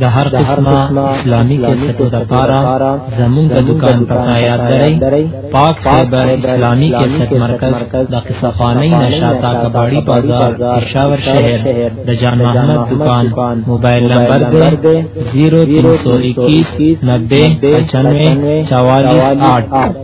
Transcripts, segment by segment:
د هر قسمه اسلامي کیسټو د پارا زمونږ د دکان په یاد درئ پاک خیبر اسلامي کیسټ مرکز د قصفانی نشاتا کباړی بازار پېښور شهر د جان محمد دکان موبایل نمبر دی 0321 90 95 44 8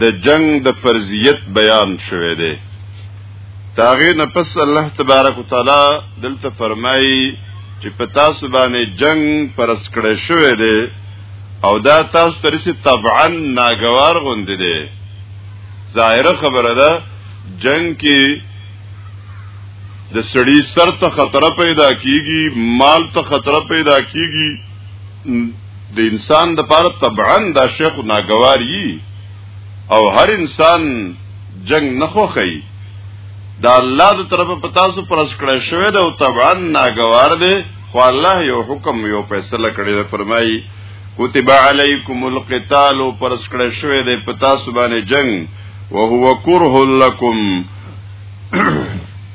د جنگ د فرضیت بیان شوه دی تاغه نه پس الله تبارک وتعالى دلته فرمایي چې په تاسو باندې جنگ پرس کړی شوه دی او دا تاسو ترسي طبعا ناګوار غوند دی ظاهره خبره ده جنگ کې د سړی سر ته خطر پیدا کیږي مال ته خطر پیدا کیږي د انسان د پاره طبعا دا شیخ ناګوار یي او هر انسان جنگ نه خوخی دا الله د طرفه په تاسو پر اسکړې شوی دا او طبعا ناګوار دی خو الله یو حکم یو فیصله کړی دا فرمایي کتب علیکم القتال پر اسکړې شوی دی په تاسو باندې جنگ وهو کره لکم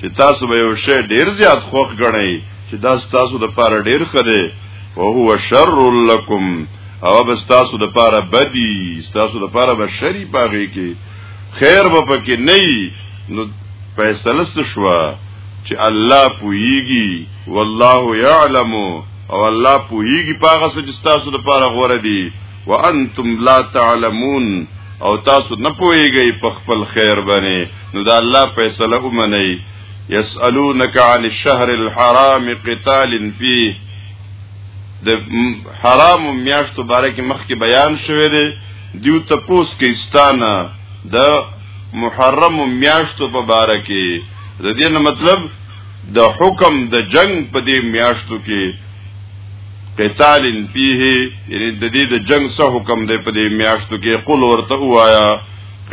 چې تاسو به یو شی ډیر زیات خوښ غنئ چې دا تاسو د پاره ډیر خره او هو شر لکم او به تاسو د پاره بدی تاسو د پاره به شری پاږي کې خیر به پکې نه نو فیصله شو چې الله پويږي والله يعلم او الله پويږي پاغه څه چې تاسو د پاره غوړه دي وانتم لا تعلمون او تاسو نه پويږئ په خپل خیر باندې نو دا الله فیصله ومني يسالونك عن الشهر الحرام قتال فيه د حرام میاشتو باره کې مخکې بیان شوه دی دیو تپوس کې استانه د محرم میاشتو په باره کې د دې مطلب د حکم د جنگ په دې میاشتو کې قتال فيه یعنی د دې د جنگ څه حکم دی په دې میاشتو کې قل ورته وایا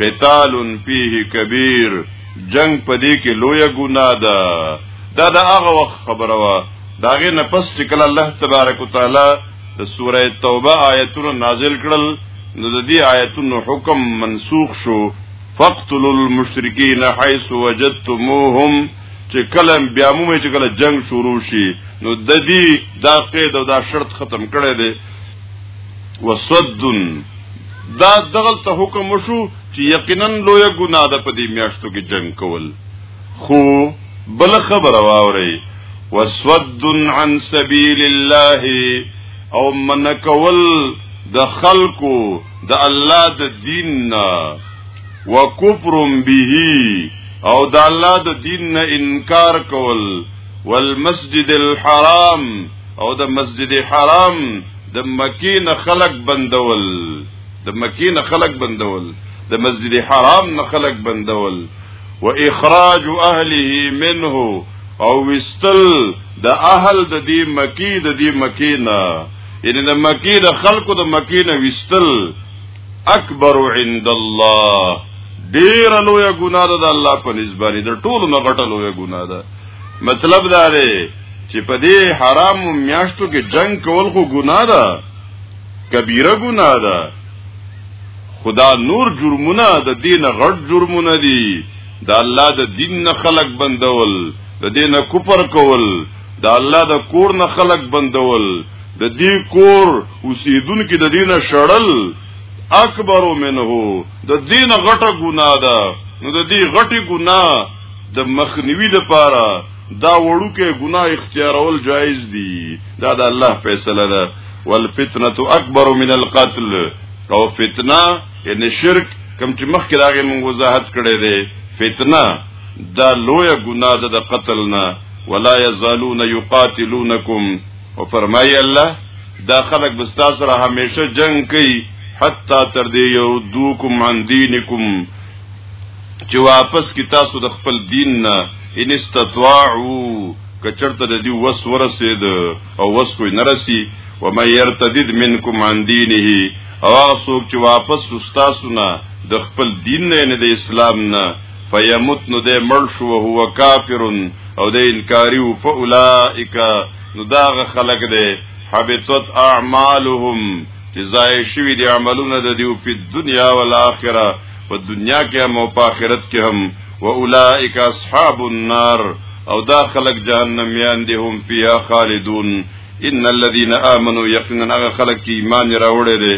قتال فيه کبیر جنگ په دې کې لوی ګناه ده دا د هغه وخت خبره وا داغه نه پس چې کله الله تبارک وتعالى د سوره توبه آیتونه نازل کړل نو د دې آیتونو حکم منسوخ شو فقتلوا المشرکین حيث وجدتموهم چې کله بیا مومې چې کله جنگ شروع شي نو د دې دا قید او دا شرط ختم کړي دي وسدن دا دغل ته حکم وشو چې یقینا لوی ګناه ده په دې میاشتو کې جنگ کول خو بل خبر واوري وسود عن سبيل الله او من کول د خلقو د الله د دین نه وکفر به او د الله د دین نه انکار کول والمسجد الحرام او د مسجد حرام د مکی نه خلق بندول د مکی نه خلق بندول د مسجد حرام نه خلق بندول واخراج اهله منه او وستل د اهل د دې مکی د دې مکی نه یعنی د مکی د خلقو د مکی نه وستل اکبر عند الله ډیر لوی ګناه ده د الله په نسبت د ټولو نه غټه لوی ګناه ده مطلب دا دی چې په دې حرام میاشتو کې جنگ کول خو ګناه ده کبیره ګناه ده خدا نور جرمونه د دین غټ جرمونه دي د الله د دین نه خلق بندول د دین کفر کول د الله د کور نه خلق بندول د دې کور اوسیدونکو د دینه شړل اکبر منه د دین غټه ګنا ده نو د دې غټي ګنا د مخنیوي لپاره دا وړو کې ګنا اختیارول جایز دي دا د الله فیصله ده والفتنه اکبر من القتل او فتنه یعنی شرک کم چې مخکې راغی موږ وضاحت کړی دی فتنه دا لوی ګناه ده د قتل نه ولا یزالون یقاتلونکم او فرمایي الله دا خلق بستا سره همیشه جنگ کوي حتا تر دې یو دوکم عن دینکم چې واپس کی تاسو د خپل دین نه ان استطاعو کچرته د دې وس ورسید او وس کوی نرسی و مې يرتدد منکم عن دینه او هغه څوک چې واپس سستا سنا د خپل دین نه نه د اسلام نه فیموت نو دی مړ شو او هو کافر او دی انکاری او فاولائک نو داغه خلق دی حبطت اعمالهم چې ضایع شوی دی عملونه د دیو په دنیا او آخرت په دنیا کې هم او په آخرت کې هم واولائک اصحاب النار او دا خلق جهنميان دي هم فيها خالدون ان الذين امنوا يقينا هغه خلق چې ایمان راوړي دي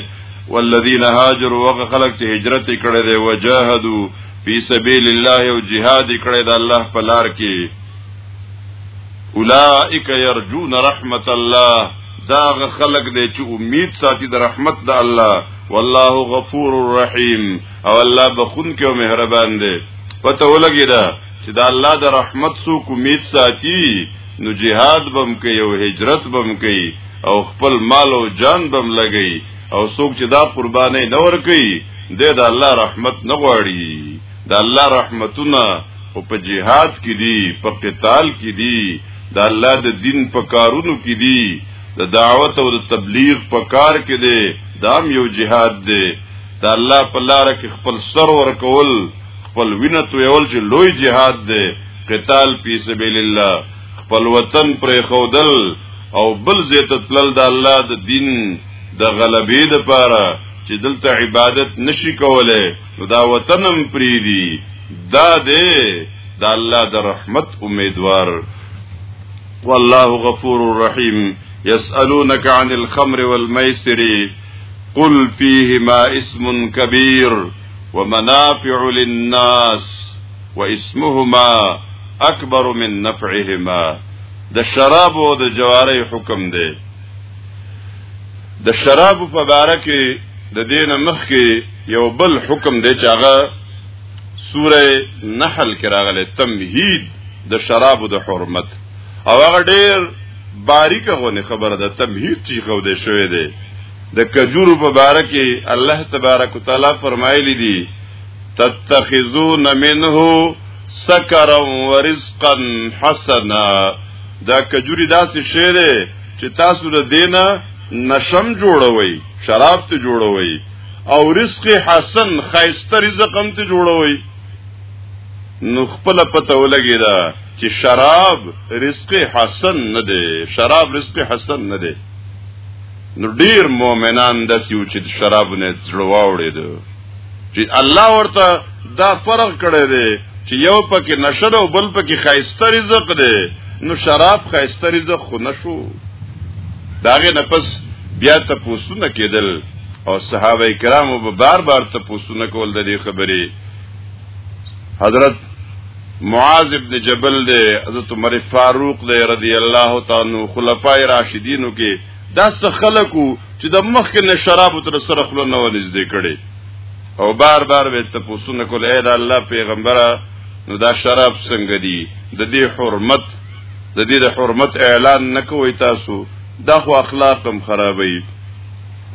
والذین هاجروا وغه خلق چې هجرت کړي دي وجاهدوا فی سبیل الله او جهاد کړي د الله په لار کې اولائک یرجون رحمت الله دا غ خلق دی چې امید ساتي د رحمت د الله والله غفور رحیم او الله بخون کې او مهربان دی پته ولګی دا چې د الله د رحمت سو امید ساتي نو جهاد بم کوي او هجرت بم کوي او خپل مال او جان بم لګي او څوک چې دا قرباني نه ور کوي د د الله رحمت نه غواړي د الله رحمتونه او په جهاد کې دي په قتال کې دي د الله د دین په کارونو کې دي د دعوت او د تبلیغ په کار کې دي دام یو جهاد دی د الله په لار کې خپل سر ور کول خپل وینه تویول چې لوی جهاد دی قتال فی سبیل الله خپل وطن پر خودل او بل زیت تلل د الله د دین د غلبې د پاره چې دلته عبادت نشي کوله نو دا وطنم پری دی دا دې د الله د رحمت امیدوار والله غفور رحیم يسألونك عن الخمر والميسر قل فيهما اسم كبير ومنافع للناس واسمهما اکبر من نفعهما د شراب او د جواری حکم دی د شراب په باره کې د دین مخ کې یو بل حکم دی چې هغه سوره نحل کې راغلی تمهید د شراب د حرمت او هغه ډیر باریک غونې خبره ده تمهید چې خو دې شوې ده د کجورو په باره کې الله تبارک وتعالى فرمایلی دی تتخذون منه سکرا ورزقا حسنا دا کجوري داسې شی دی چې تاسو د دینه نشم جوړوي شراب ته جوړوي او رزق حسن خیسته رزق هم ته جوړوي نو خپل پته ولګی دا چې شراب رزق حسن نه دی شراب رزق حسن نه دی نو ډیر مؤمنان داسې و چې شراب نه زړه واوړي چې الله ورته دا فرق کړی دی چې یو پکې نشره او بل پکې خایسته رزق دی نو شراب خایسته رزق خو نشو داغه نفس بیا ته پوسونه کېدل او صحابه کرامو به بار بار ته پوسونه کول د دې خبرې حضرت معاذ ابن جبل دے حضرت عمر فاروق دے رضی اللہ تعالی عنہ خلفائے راشدینو کې دا څه خلکو چې د مخکې نه شراب تر سره خلو نه ونږدې کړي او بار بار به تاسو نه کول اې دا الله پیغمبره نو دا شراب څنګه دي د دې حرمت د دې د حرمت اعلان نکوي تاسو دا خو اخلاقم خرابوي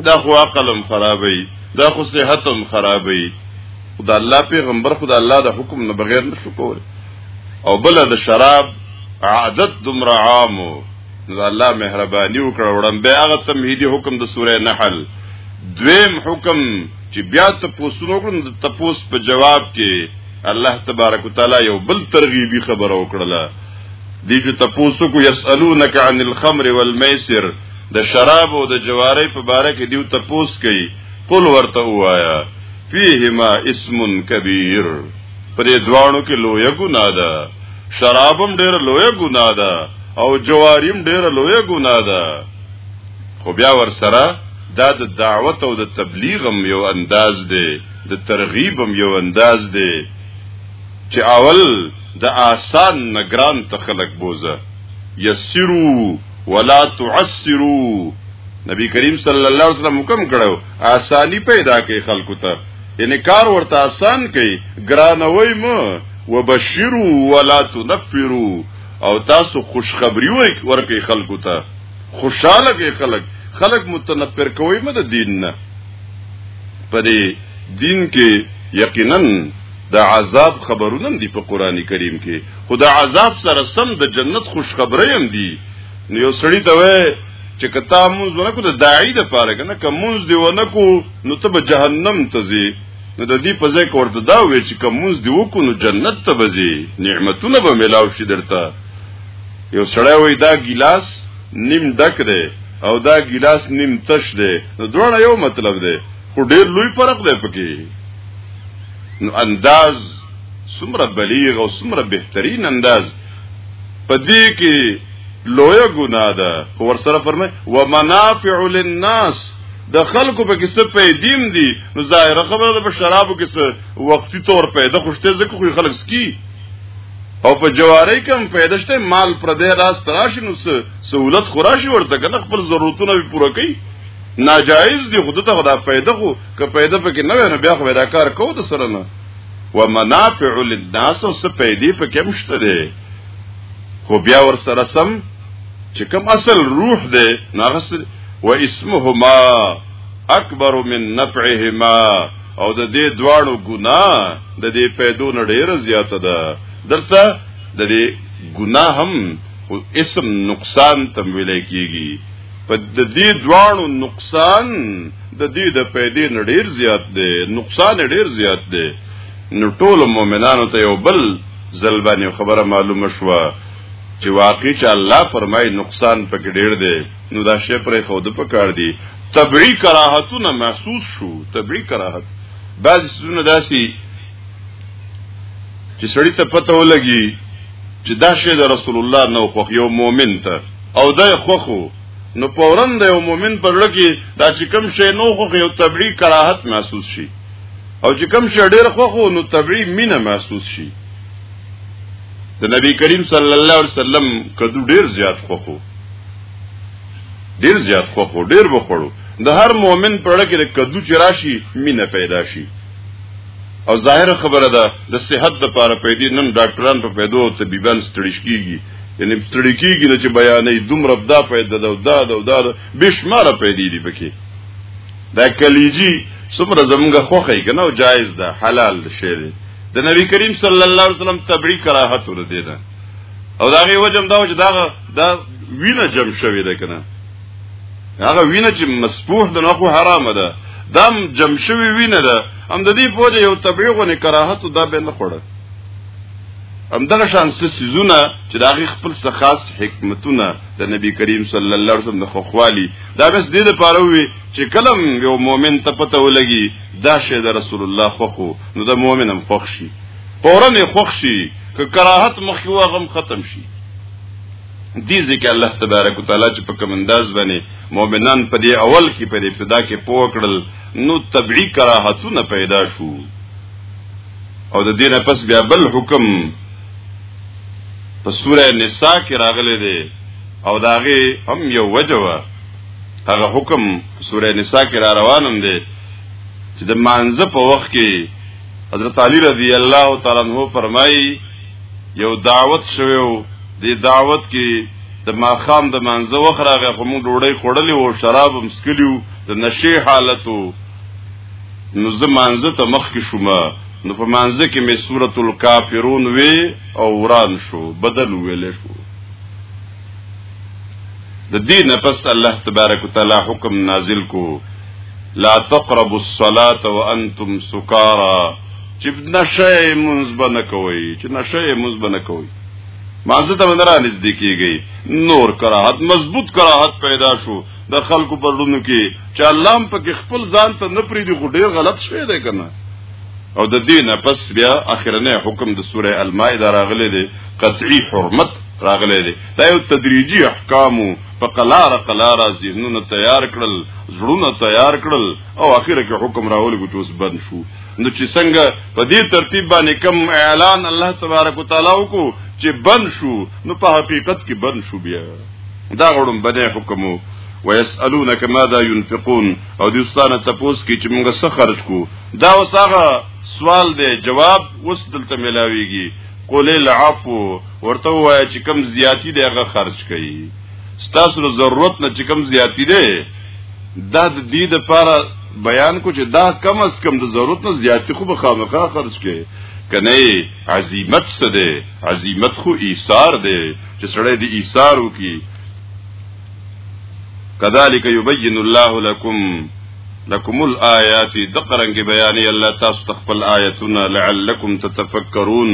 دا خو عقلم خرابوي دا خو صحتم خرابوي دا الله پیغمبر خدا الله د حکم نه بغیر نشو کول او بل د شراب عادت دمر عامو نو الله مهرباني وکړه وړم به هغه تمهیدی حکم د سوره نحل دویم حکم چې بیا ته پوسونو کړم د تپوس په جواب کې الله تبارک وتعالى یو بل ترغیبی خبره وکړه دی چې تپوسو کو یسالونک عن الخمر والمیسر د شراب او د جواری په باره کې دیو تپوس کوي قل ورته وایا فیهما اسم کبیر پرې دواړو کې لوی ګناه ده شرابم ډیر لوی ګناه ده او جواریم ډیر لوی ګناه ده خو بیا ور سره دا د دعوت او د تبلیغ هم یو انداز دی د ترغیب هم یو انداز دی چې اول د آسان نگران ته خلق بوزه یسرو ولا تعسرو نبی کریم صلی الله علیه وسلم حکم کړو آسانی پیدا کړي خلکو ته یعنی کار ورته آسان کړي ګرانوي مو وبشروا ولا تنفروا او تاسو خوشخبری ورکړئ خلکو ته خوشاله کې خلک خلک متنفر کوي مد دین نه پدې دین کې یقینا د عذاب خبرونه دي په قران کریم کې خدا عذاب سره سم د جنت خوشخبری هم دي نو یو سړی ته وای چې کته مونږ ورکو د داعی د پاره کنه کوم مونږ دی ونکو نو ته به جهنم ته ځي نو د دې په ځای کې ورته دا وی چې کوم موږ دی وکړو نو جنت ته بځي نعمتونه به ملاو شي درته یو سړی وای دا ګلاس نیم ډک دی او دا ګلاس نیم تش دی نو دواړه یو مطلب دی خو ډیر لوی فرق دی پکې نو انداز څومره بلیغ او څومره بهترین انداز پدې کې لوی ګناه ده ورسره فرمای ومنافع للناس د خلکو په کیسه پیدیم دي نو ظاهره خبره ده په شرابو کې څه وقتی طور پیدا خوشته ځکه خو خلک سکی او په جواری کم پیدا شته مال پر دې راس تراشي نو څه سہولت خوراشي ورته کنه خپل ضرورتونه به پوره کوي ناجایز دي خود ته خدا پیدا خو که پیدا پکې نه ویني بیا خو دا کار کوو د سره نه ومنافع للناس او څه پیدې پکې مشته دي خو بیا ور سره سم چې کوم اصل روح دی ناغس و اسمهما اکبر من نفعهما او د دې دواړو ګنا د دې پیدو نه ډیره زیاته ده درته د دې ګنا هم او اسم نقصان تمویل کیږي په د دې دواړو نقصان د دې د پیدې نه ډیر زیات دی نقصان ډیر زیات دی نو ټول مؤمنانو ته یو بل ځل باندې خبره معلومه شوه چې واقعي چې الله فرمای نقصان پکې ډیر دی نو دا شی پرې خو د پکار دی طبيعي کراهتونه محسوس شو طبيعي کراهت بعضی سونه داسي چې سړی ته پته ولګي چې دا شی د رسول الله نو خو یو مؤمن ته او دا خوخو نو پورن د یو مؤمن پر لکه دا چې کم شی نو خو یو طبيعي کراهت محسوس شي او چې کم شی ډیر خوخو نو طبيعي مینه محسوس شي د نبی کریم صلی الله علیه وسلم کدو ډیر زیات خوخو ډیر زیات خوخو ډیر بخړو د هر مؤمن په اړه کې د کدو چې راشي مینه پیدا شي او ظاهر خبره ده د صحت د پاره پیدا نن ډاکټران په پیدو او طبيبان ستړي کیږي یعنی ستړي کیږي چې بیانې دومره دا پیدا ده او دا ده او دا ده بشمار پیدا دي پکې دا کلیجی څومره زمونږه خوخه کنه او جایز ده حلال شی دی د نبی کریم صلی الله علیه وسلم تبعی کراهت ور دي نه او دا غي وجم دا چې دا دا وینه جم شوی ده کنه هغه وینه چې مسفوح ده نو خو حرام ده دم جم شوی وینه ده هم د دې پوجا یو تبعی غو نه کراهت دا به نه خوړه هم دغه شان څه سيزونه چې دا غي خپل څه خاص حکمتونه د نبی کریم صلی الله علیه وسلم د خوخوالي دا بس دې لپاره وي چې کلم یو مؤمن ته پته ولګي دا شی د رسول الله خوخو نو د مؤمن هم خوښ شي فورا یې خوښ شي که کراهت مخکې واغم ختم شي دي ځکه الله تبارک وتعالى چې په کوم انداز باندې مؤمنان په دې اول کې په ابتدا کې پوه کړل نو طبيعي کراهتونه پیدا شو او د دینه پس بیا بل حکم په سوره نساء کې راغلی دی او داغه هم یو وجوه هغه حکم سوره نساء کې را روانم دی چې د مانزه په وخت کې حضرت علی رضی الله تعالی عنہ فرمایي یو دعوت شوو د دعوت کې د ماخام د مانزه وخت راغی خو موږ ډوډۍ خوړلې او شراب هم سکلیو د نشي حالتو نو زه مانزه ته مخ کې شوم نو په مانزه کې مې سورۃ الکافرون وی او وران شو بدل ویل شو د دې نفس الله تبارک وتعالى حکم نازل کو لا تقربوا الصلاه وانتم سکارا چې نشه منځ بنه کوي چې نشه منځ بنه کوي مازه ته نه را نږدې کیږي نور کراهت مضبوط کراهت پیدا شو د خلکو پر لونو کې چې الله هم پکې خپل ځان ته نه پریدي خو ډیر غلط شوی دی کنه او د دې نه پس بیا اخرنه حکم د سوره المائده راغلی دی قطعی حرمت راغلی دی دا یو تدریجی احکامو په قلار قلار ذهنونه تیار کړل زړونه تیار کړل او اخر کې حکم راول کو توس بند شو نو چې څنګه په دې ترتیب باندې کم اعلان الله تبارک وتعالى وکړو چې بند شو نو په حقیقت کې بند شو بیا دا غړم بده حکمو ويسالونك ماذا ينفقون او دې استانه تپوس کې چې موږ څه خرج کو دا وسغه سوال دی جواب وس دلته ملاويږي قول العفو ورته وای چې کم زیاتی دی هغه خرج کړي ستاسو له ضرورت نه چې کم زیاتی دی دا د دې د لپاره بیان کو چې دا کم از کم د ضرورت نه زیاتی خو به خامخا خرج کړي کنه عزیمت څه دی عزیمت خو ایثار دی چې سړی دی ایثار وکي کذالک یبین الله لكم لكم الآيات دقرنګ بیانې الله تاسو تخپل آیتونه لعلکم تتفکرون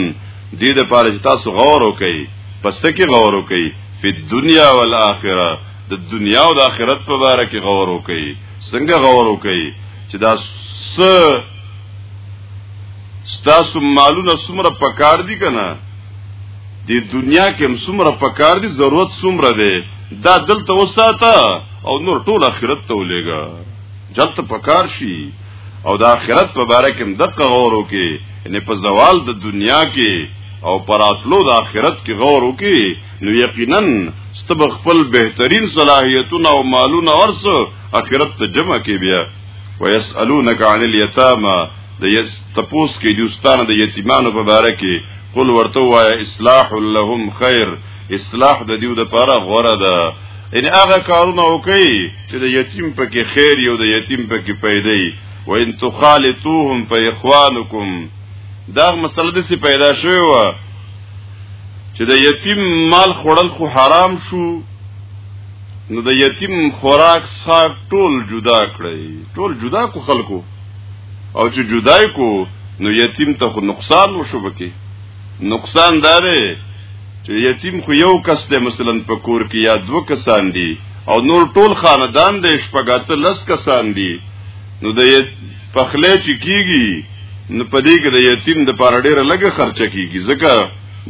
دې د پاره چې تاسو غور وکړئ پس کې غور وکړئ په دنیا او آخرت د دنیا او د آخرت په اړه کې غور وکړئ څنګه غور وکړئ چې دا س ستاسو مالونه څومره پکار دي کنه د دنیا کې هم څومره پکار دي ضرورت څومره دی دا دلته وساته او نور ټول آخرت ته ولېګا جلت پکار شي او د آخرت په باره کې دقه غور وکي ان په زوال د دنیا کې او پراتلو د آخرت کې غور وکي نو یقینا ستب خپل بهترین صلاحیتونه او مالونه ورس آخرت ته جمع کې بیا ويسالونک عن اليتامى د یس تپوس کې دوستانه د یتیمانو په باره کې قل ورته وای اصلاح لهم خیر اصلاح د دیو د پاره غوړه ده ان هغه کارونه وکي چې د یتیم پکې خیر یو د یتیم پکې پیدا وي و ان تخالطوهم فاخوانکم دا مسله د سی پیدا شوی و چې د یتیم مال خوړل خو حرام شو نو د یتیم خوراک صاحب ټول جدا کړی ټول جدا کو خلکو او چې جدای کو نو یتیم ته خو نقصان وشو بکی نقصان دا دی چې یتیم خو یو کس دی مثلا په کور کې یا دوه کسان دي او نور ټول خاندان دی شپږاته لس کسان دي نو د پخلی چې کیږي نو په دې کې د یتیم د پاره ډیره لږه خرچه کیږي ځکه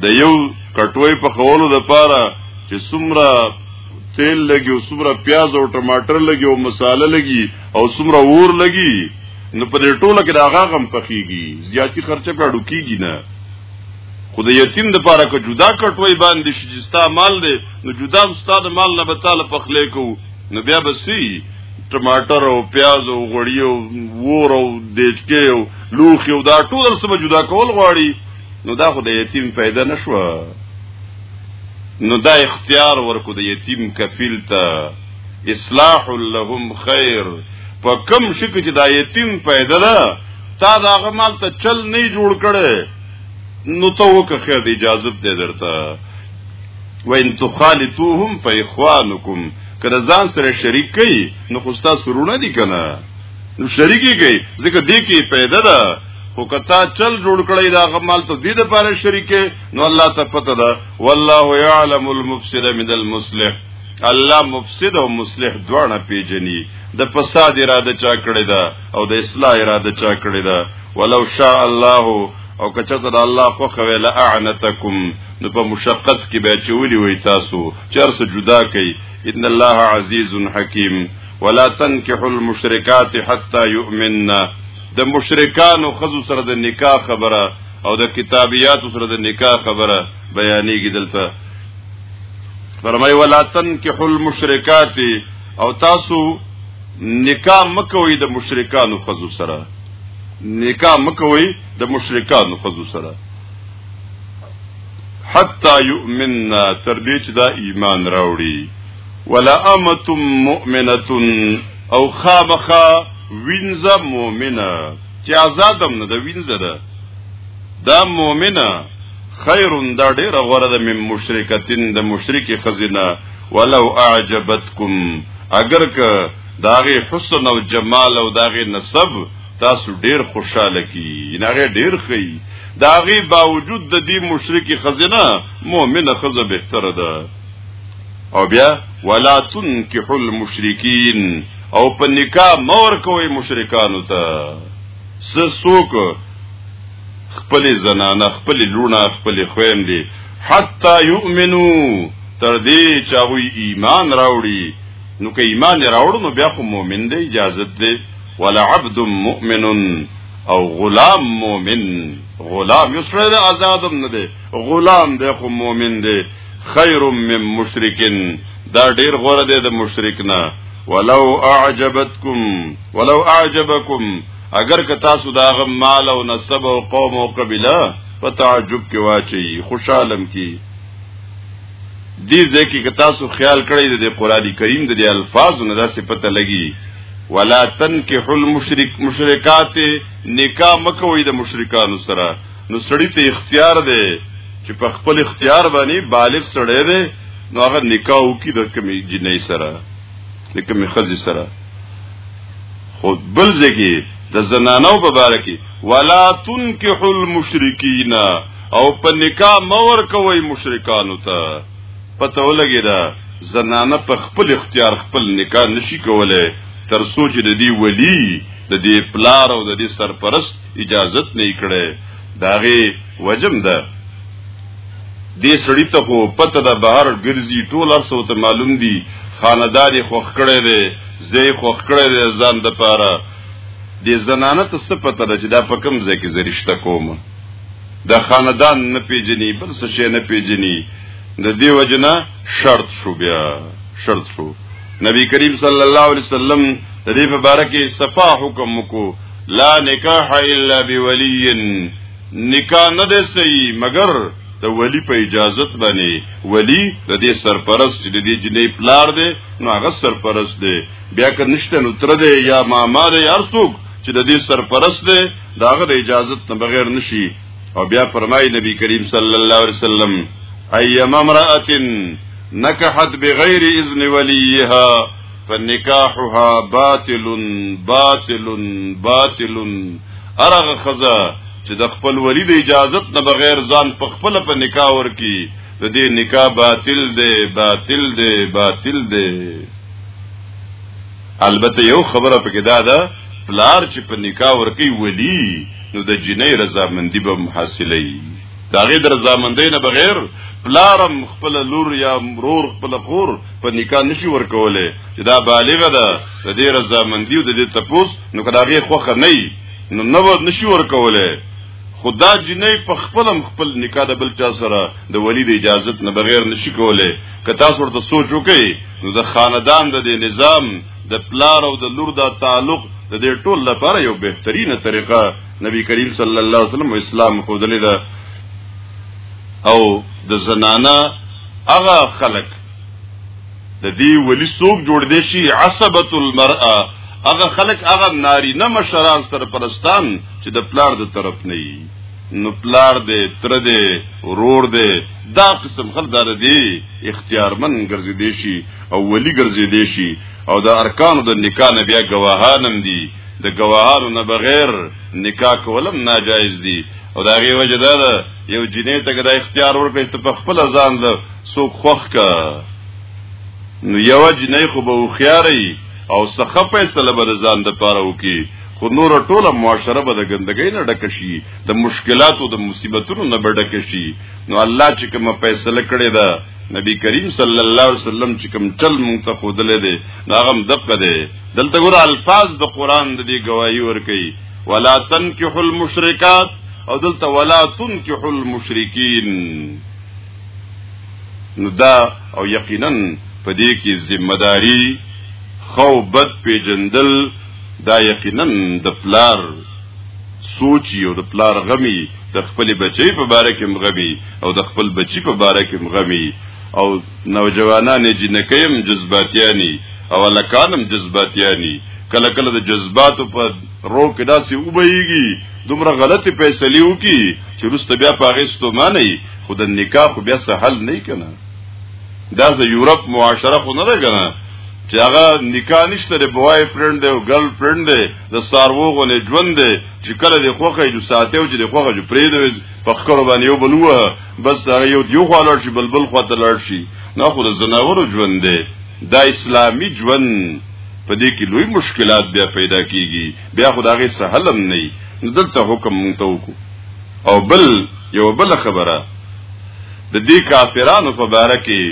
د یو کټوي په خولو د پاره چې څومره تیل لګي او څومره پیاز او ټماټر لګي او مصالحه لګي او څومره اور لګي نو په دې ټوله کې دا غم پخېږي زیاتی خرچه کړو کیږي نه خو د یتیم د پاره که جدا کټوي باندې شي چې ستا مال دی نو جدا ستا د مال نه به تعالی پخلې کو نو بیا به سي ټماټر او پیاز او غوړی او وور او دیچکه او لوخي او دا ټول سم جدا کول غواړي نو دا خو د یتیم پیدا نشوه نو دا اختیار ورکو د یتیم کفیل ته اصلاح لهم خیر په کم شي کې دا یتیم پیدا ده تا دا غمال ته چل نه جوړ کړي نو ته وکه خیر دی اجازه دې درته وان تخالطوهم فاخوانکم کله ځان سره شریک کړي نو خو تاسو سرونه دي کنه نو شریکی کړي ځکه دې کې پیدا ده خو کتا چل جوړ کړی دا غمال ته دې د پاره شریکه نو الله ته پته ده والله يعلم المفسد من المصلح الله مفسد او مصلح دواړه پیژني د فساد اراده چا کړی ده او د اصلاح اراده چا کړی ده ولو شاء الله او کچته د الله خو خوي لا اعنتکم نو په مشقت کې به چولی وي تاسو چرس جدا کوي ان الله عزیز حکیم ولا تنكحوا المشركات حتى يؤمننا د مشرکانو خزو سره د نکاح خبره او د کتابیاتو سره د نکاح خبره بیانېږي دلته فرمای ولا تنکحوا المشرکات او تاسو نکاح مکوئ د مشرکانو خزو سره نکاح مکوئ د مشرکانو خزو سره حتا یؤمننا تر دې چې دا ایمان راوړي ولا امه مؤمنه او خامخه وینځه مؤمنه چې آزادم نه د وینځه ده دا مؤمنه خیر دا ډیره غوړه ده مم مشرکتین د مشرک خزینه ولو اعجبتکم اگر که داغه حسن او جمال او داغه نسب تاسو ډیر خوشاله کی ناغه ډیر خی داغه باوجود د دې مشرک خزینه مؤمنه خزه بهتره ده او بیا ولا تنكح المشرکین او په نکاح مور کوي مشرکانو ته سسوک خپل زنانه خپل لونه خپل خويندې حتا یؤمنو تر دې چې هغه ایمان راوړي نو که ایمان راوړ نو بیا خو مؤمن دی اجازه دی ولا عبد مؤمن او غلام مؤمن غلام یو سره د آزادم نه دی غلام دی خو مؤمن دی خیر من مشرکین دا ډیر غوړه دی د مشرک نه ولو اعجبتکم ولو اعجبکم اگر که تاسو دا غ مال او نسب او قوم او قبيله په تعجب کې واچي خوشالم کې دې ځکه که تاسو خیال کړئ د قرآني کریم د الفاظو نه داسې پته لګي ولا تنکحوا المشرک مشرکات نکاح مکوئ د مشرکانو سره نو سړی ته اختیار دی چې په خپل اختیار باندې بالغ سړی دی نو هغه نکاح وکړي د کومې جنۍ سره د کومې خزې سره خو بل ځکه د زنانو په باره کې ولا تنکحوا المشرکین او په نکاح مور کوي مشرکانو ته پته ولګی دا زنانه په خپل اختیار خپل نکاح نشي کولای تر سوچ د دې ولی د دې پلار او د دې سرپرست اجازت نه کړي داغه وجم ده دې سړی ته خو پته ده بهر ګرځي ټول ارسو ته معلوم دي خاندار یې خوښ کړی دی زی خوښ کړی دی ځان د پاره دې زنانه ته څه پته ده چې دا په کوم ځای کې زریشته کوم د خاندان نه پیژني بل څه شي نه پیژني د دې وجنه شرط شو بیا شرط شو نبی کریم صلی الله علیه وسلم دې مبارکي صفا حکم کو لا نکاح الا بولی نکاح نه دی صحیح مګر د ولی په اجازت باندې ولی د دې سرپرست چې د دې جنې پلار دی نو هغه سرپرست دی بیا که نشته نو تر دی یا ماما دی هر څوک چې د دې سرپرست دی دا هغه د اجازت نه بغیر نشي او بیا فرمای نبی کریم صلی الله علیه وسلم ايما امراه نکحت بغیر اذن ولیها فنکاحها باطل باطل باطل ارغه خزه چې د خپل ولی د اجازت نه بغیر ځان په خپل په نکاح ورکی د دې نکاح باطل دی باطل دی باطل دی البته یو خبره پکې دا ده پلار چې په نکاح ورکی ولی نو د جنې رضامندی به حاصلې دا غي د رضامندۍ نه بغیر پلارم خپل لور یا مرور خپل خور په نکاح نشي ورکولې چې دا بالغه ده د دې رضامندي او د دې تپوس نو کدا غي خوخه نه نو نو نشي ورکولې خدا جنې په خپل خپل نکاح د بل چا سره د ولی د اجازه نه بغیر نشي کولې که تاسو ورته سوچ وکړئ نو د خاندان د نظام د پلار او د لور د تعلق د دې ټول لپاره یو بهترینه طریقه نبی کریم صلی الله علیه وسلم اسلام خو دلیدا او د زنانا هغه خلک د دې ولی څوک جوړ دی شي عصبه المرأه هغه خلک هغه ناری نه مشران سرپرستان چې د پلار د طرف نه وي نو پلار دې تر دې ورور دې دا قسم خلک دار دي اختیارمن ګرځي دي شي او ولی ګرځي دي شي او د ارکان د نکاح نه بیا گواهانم دي د گواهانو نه بغیر نکاح کولم ناجایز دي او دا غي وجه دا یو جنې ته د اختیار ورکړي ته په خپل ځان له څوک خوخ کا نو یو جنې خو به وخیاري او سخه فیصله به ځان د پاره وکي خو نور ټوله معاشره به د ګندګۍ نه ډک شي د مشکلاتو د مصیبتونو نه به ډک شي نو الله چې کوم فیصله کړې ده نبی کریم صلی الله علیه وسلم چې کوم چل مونږ ته خودلې ده ناغم دقه ده دلته ګور الفاظ د قران د دې گواہی ور کوي ولا تنکحوا المشرکات او دلته ولا تنکحوا المشرکین نو دا او یقینا په دې کې ذمہ داری خو بد پیجندل دا یقینا د پلار سوچ یو د پلار غمی د خپل بچی په باره کې مغمی او د خپل بچی په باره کې مغمی او نوجوانان جنکیم جذباتیانی او لکانم جذباتیانی کله کله د جذباتو په رو کې داسې وبېږي دومره غلطي فیصله وکي چې رسته بیا پاغې ستومانه خو د نکاح خو بیا سهل نه کنه دا د یورپ معاشره خو نه ده کنه چې هغه نکاح نشته د بوای فرند دی او ګرل فرند دی د سارو غونې ژوند دی چې کله د خوخه جو ساتي او چې د خوخه جو پرې دی په خکر باندې یو بلوه بس هغه یو دیو خالر شي بلبل خواته لړ شي نه خو د زناورو ژوند دی دا اسلامی ژوند په دې کې لوی مشکلات بیا پیدا کیږي بیا خدای سهلم نه نو دلته حکم مونږ ته وکړو او بل یو بل خبره د دې کافرانو په باره کې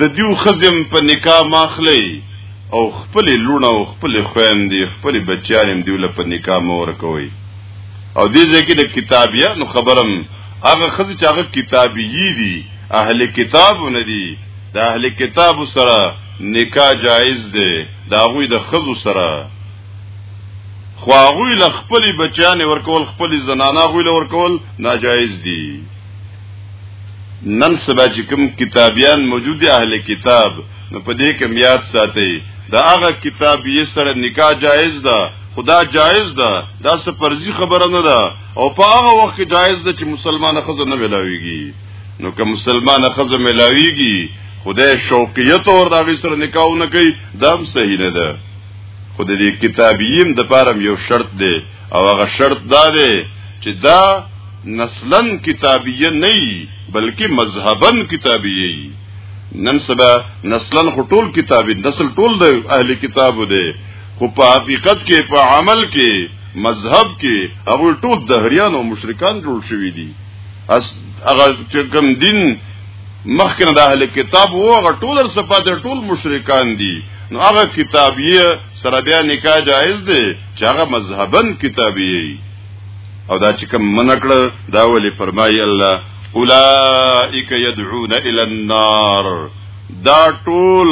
د دیو خزم په نکاح ماخلی او خپل لونه او خپل خويندې خپل بچیانم دیو له په نکاح مور کوي او دې ځکه د کتابیا نو خبرم هغه خزه چې هغه کتابي دي اهل کتاب نه دي د اهل کتاب سره نکاح جایز دی د هغوی د خزو سره خو هغوی له خپل بچیانې ورکول خپل زنانه هغوی له ورکول ناجایز دي نن سبا چې کوم کتابیان موجود اهل کتاب نو په دې کې میاد ساتي دا هغه کتاب یې سره نکاح جایز ده خدا جایز ده دا څه فرضي خبره نه ده او په هغه وخت کې جایز ده چې مسلمانه خزه نه ملاويږي نو که مسلمانه خزه ملاویږي خدای شوقیت اور داغی سره نکاو نه کوي دام صحیح نه ده خو د دې کتابیم د پاره یو شرط دی او هغه شرط دا دی چې دا نسلا کتابیه نه بلکې مذهبا کتابیه نن سبا نسلا ټول کتابی نسل ټول د اهل کتاب دی خو په حقیقت کې په عمل کې مذهب کې هغه ټول دهریان او مشرکان جوړ شوی دي اس هغه چې کوم دین مخکې د اهل کتاب وو هغه ټول صفات ټول مشرکان دي نو هغه کتابیه سره بیا نکاح جایز دی چې هغه مذهبن کتابیه او دا چې کوم منکړه دا ولی فرمایي الله اولائک یدعون الی النار دا ټول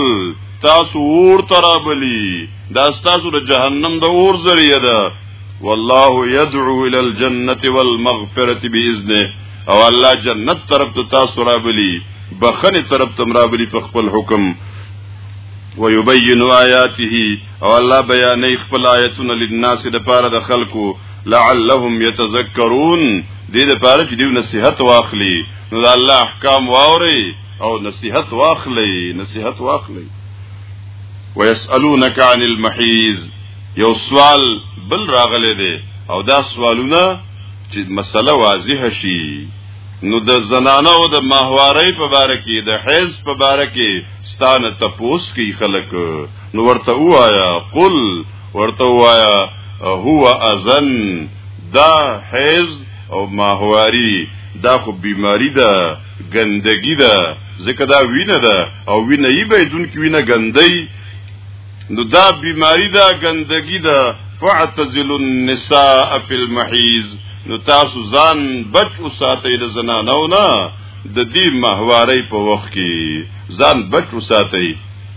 تاسو ور ترابلی دا تاسو د جهنم د اور ذریعہ ده والله يدعو الى الجنه والمغفره باذنه او الله جنت طرف ته تاسو را بلی بخنه طرف ته را بلی په خپل حکم ويبين آياته او الله بیانې خپل آیتونه للناس د پاره د خلکو لعلهم يتذكرون دې د پاره چې دیو نصيحت واخلي نو د الله احکام واوري او نصيحت واخلي نصيحت واخلي ويسالونك عن المحيز یو سوال بل راغلی دی او دا سوالونه چې مسله واضح شي نو د زنانه او د ماهواري په باره کې د حیز په باره کې ستانه تپوس کوي خلک نو ورته وایا قل ورته وایا هو اذن دا حیز او ماهواري دا خو بیماری ده ګندګی ده ځکه دا وینه ده او وینه یې به دن کې وینه ګندۍ نو دا بیماری دا ګندګی دا فاعتزل النساء فی المحیز نو تاسو ځان بچ وساتئ د زنانو نه د دې ماهواري په وخت کې ځان بچ وساتئ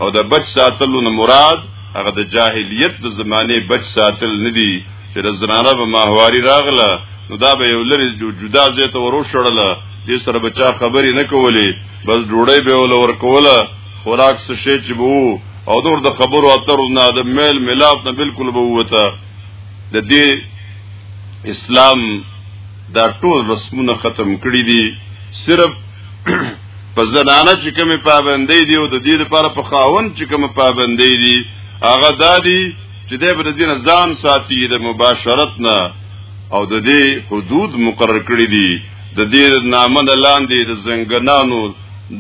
او د بچ ساتلو نه مراد هغه د جاهلیت د زمانه بچ ساتل نه دي چې د زنانه په ماهواري راغله نو دا به یو لري جدا ځای ته ورو شړله دې سره بچا خبرې نه کولې بس ډوړې به ول ور کوله خوراک څه شی چې به وو او دور د خبرو اترو نه د میل ملاف نه بالکل به وته د دې اسلام دا ټول رسمونه ختم کړی دي صرف په زنانه چې کومه پابندې دي او د دې لپاره په خاون چې کومه پابندې دي هغه دادي چې د بر دین ځان ساتي د مباشرت نه او د دې حدود مقرر کړی دي د دې نامه لاندې د زنګنانو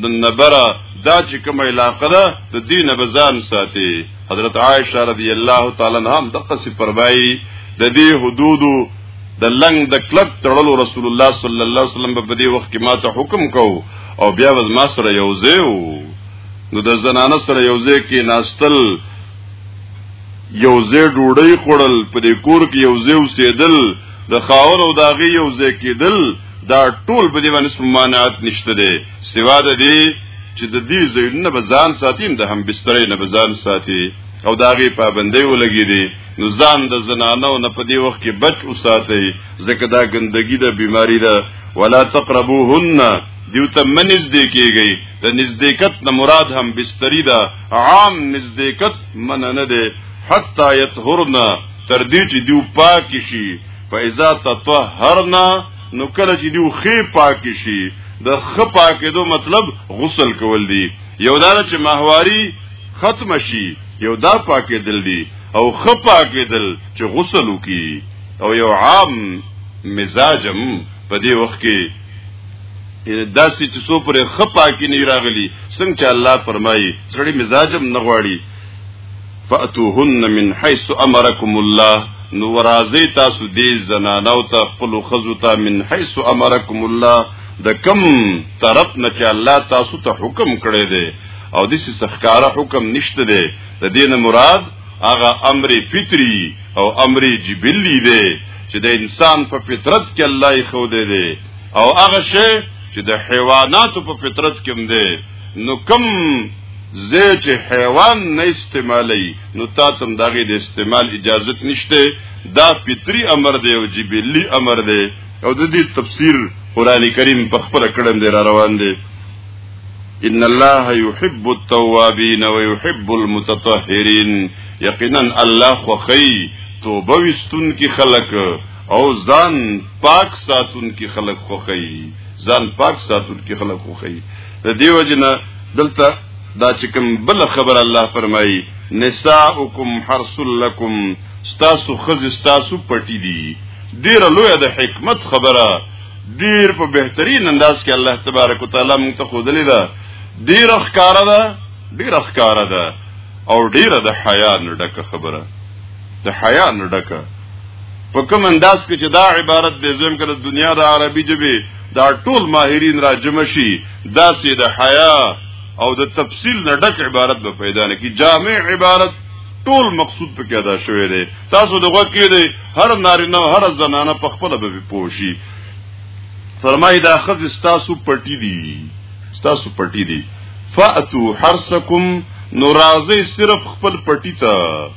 د نبره دا چې کوم علاقه ده د دین بزان ساتي حضرت عائشه رضی الله تعالی عنها د قصې پربای د دې حدودو د لنګ د کلک تړلو رسول الله صلی الله علیه وسلم په دې وخت کې ماته حکم کو او بیا وز ما سره یوځه نو د زنانه سره یوځه کې ناستل یوځه ډوډۍ خوړل په دې کور کې یوځه اوسېدل د خاور او داغي یوځه کېدل دا ټول په دې باندې ممانعت نشته دی سوا د دې چې د دې زینونه به ځان ساتیم د هم بسترې نه به ځان ساتي او دا غي پابندې ولګي دي نو ځان د زنانو نه په دې وخت کې بچ وساتي ځکه دا ګندګي د بیماری ده ولا تقربوهن دیو ته منځ دی کېږي د نزدېکت نه مراد هم بستری ده عام نزدېکت من نه ده حتا یطهرنا تر دې چې دیو پاک شي فاذا تطهرنا نو کله چې دیو خې پاک شي د خ پاکېدو مطلب غسل کول دي یو دا چې ماهواري ختم شي یو دا پاکېدل دي او خ پاکېدل چې غسل وکي او یو عام مزاجم په دې وخت کې داسې چې څو پرې خ پاکې نه راغلي څنګه چې الله فرمایي سړی مزاجم نه غواړي فاتوهن من حيث امركم الله نو راځي تاسو دې زنانو ته خپل خزو ته من حيث امركم الله د کم طرف نه چې الله تاسو ته حکم کړی دی او د سخکاره حکم نشته دی د دین مراد هغه امر فطری او امر جبلی دی چې د انسان په فطرت کې الله یې خو دی او هغه شی چې د حیواناتو په فطرت کې هم دی نو کم زه چې حیوان نه استعمالي نو تا تم دغه د استعمال اجازه نشته دا فطری امر دی او جبلی امر دی او د دې تفسیر قران کریم په خپل کړم دی را روان دی ان الله يحب التوابين ويحب المتطهرين یقینا الله خوخی توبه وستون کی خلق او ځان پاک ساتون کې خلک خوخی ځان پاک ساتون کې خلک خوخی د دیو جنا دلته دا چې کوم بل خبر الله فرمایي نساؤکم حرس لکم ستاسو خز ستاسو پټی دي ډیر لوی د حکمت خبره ډیر په بهترین انداز کې الله تبارک وتعالى موږ ته خودلې ده ډیر ښکارا ده ډیر ښکارا ده او ډیر د حیا نه ډکه خبره د حیا نه ډکه په کوم انداز کې چې دا عبارت دی زم کړه دنیا د عربي جبه دا ټول ماهرین را جمع شي دا سي د حیا او د تفصیل نه ډک عبارت به پیدا نه کی جامع عبارت ټول مقصود په کې ادا شوی دی تاسو دغه کې دی هر نارینه او هر زنانه په خپل به پوښي فرمای دا خذ استاسو پټی دی استاسو پټی دی فاتو حرسکم نو راځي صرف خپل پټی ته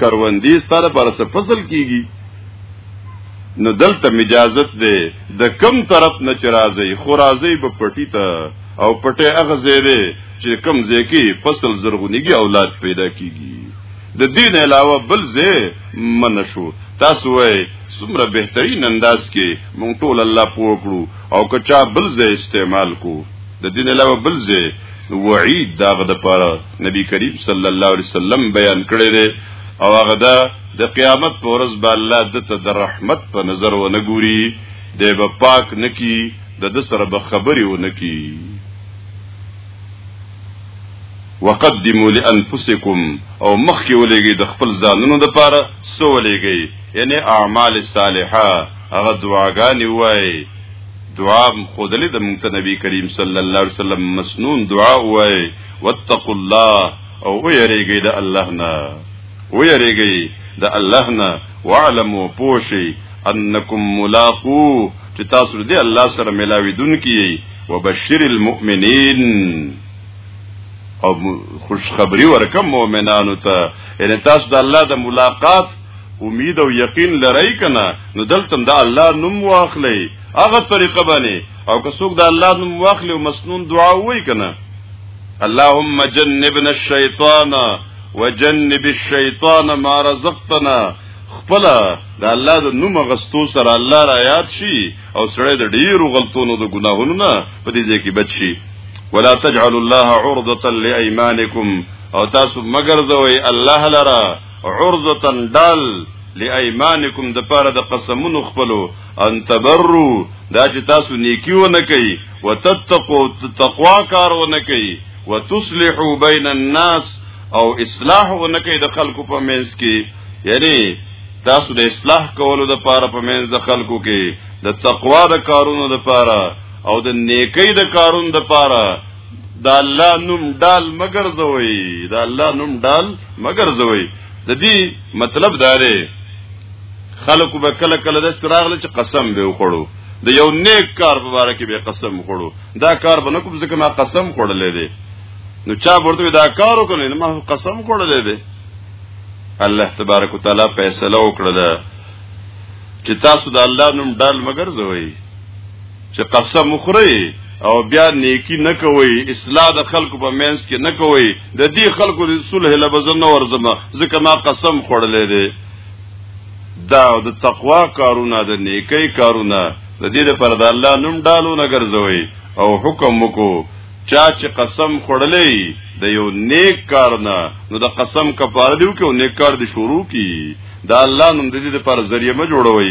کروندې ستاره پر څه فصل کیږي نو دلته مجازت دی د کم طرف نه چې راځي خو راځي په پټی ته او پټه هغه ځای دی چې کم ځای کې فصل زرغونیږي اولاد پیدا کیږي د دین علاوه بل ځای منشو تاسو وای څومره بهترین انداز کې مونږ ټول الله پوه کړو او که چا بل ځای استعمال کو د دین علاوه بل ځای وعید داغه د پاره نبی کریم صلی الله علیه وسلم بیان کړی دی او هغه دا د قیامت پر ورځ به الله دته د رحمت په نظر و نه ګوري دی به پاک نکی د د سره به خبري و نکی وقدموا لانفسکم او مخکې ولېږي د خپل ځانونو د پاره سو ولېږي یعنی اعمال صالحه هغه دعاګانې وای دعا خودلې د مونږ ته نبی کریم صلی الله علیه وسلم مسنون دعا وای واتقوا الله او ویریږي د الله نه ویریږي د الله نه واعلموا پوشي انکم ملاقو چې تاسو دې الله سره ملاوي دن کی وبشر المؤمنین او خوشخبری ورکم مؤمنانو ته ان تاسو د الله د ملاقات امید او یقین لرئ کنه نو دلته د الله نوم واخلئ هغه طریقه باندې او که څوک د الله نوم واخلي او مسنون دعا وای کنه اللهم جنبنا الشیطان وجنب الشیطان ما رزقتنا خپل د الله د نوم غستو سره الله را یاد شي او سره د ډیرو غلطونو د ګناهونو نه په دې ځکه بچ شي ولا تجعلوا الله عرضه لایمانکم او تاسو مگر زوی الله لرا عرضه دال لایمانکم د پاره د قسمونو خپلو ان تبرو دا چې تاسو نیکی و نه کوي وتتقو تقوا کار و نه کوي وتصلحو بین الناس او اصلاح و نه کوي د خلکو په منځ کې یعنی تاسو د اصلاح کولو د پاره په منځ د خلکو کې د تقوا د کارونو د پاره او د نیکی د کارونو د پاره دا الله نوم ډال مگر زوي دا الله نوم ډال مگر زوي د دې مطلب دا دی خلکو به کله کله د استراغله چې قسم به وخړو د یو نیک کار په اړه کې به قسم وخړو دا کار به نکوم ځکه ما قسم خړلې دي نو چا ورته دا کار وکړي نو ما قسم خړلې دي الله تبارک وتعالى فیصله وکړه چې تاسو د الله نوم ډال مگر زوي چې قسم مخری او بیا نیکی نه کوي اصلاح د خلکو په مینس کې نه کوي د دې خلکو د صلح لبزن ورزمه ځکه ما قسم خړلې دي دا د تقوا کارونه د نیکی کارونه د دې لپاره د الله نوم ډالو نه ګرځوي او حکم وکړو چا چې قسم خړلې د یو نیک کار نه نو د قسم کفاره دیو کې نیک کار دی شروع کی دا الله نوم د دې لپاره ذریعہ ما جوړوي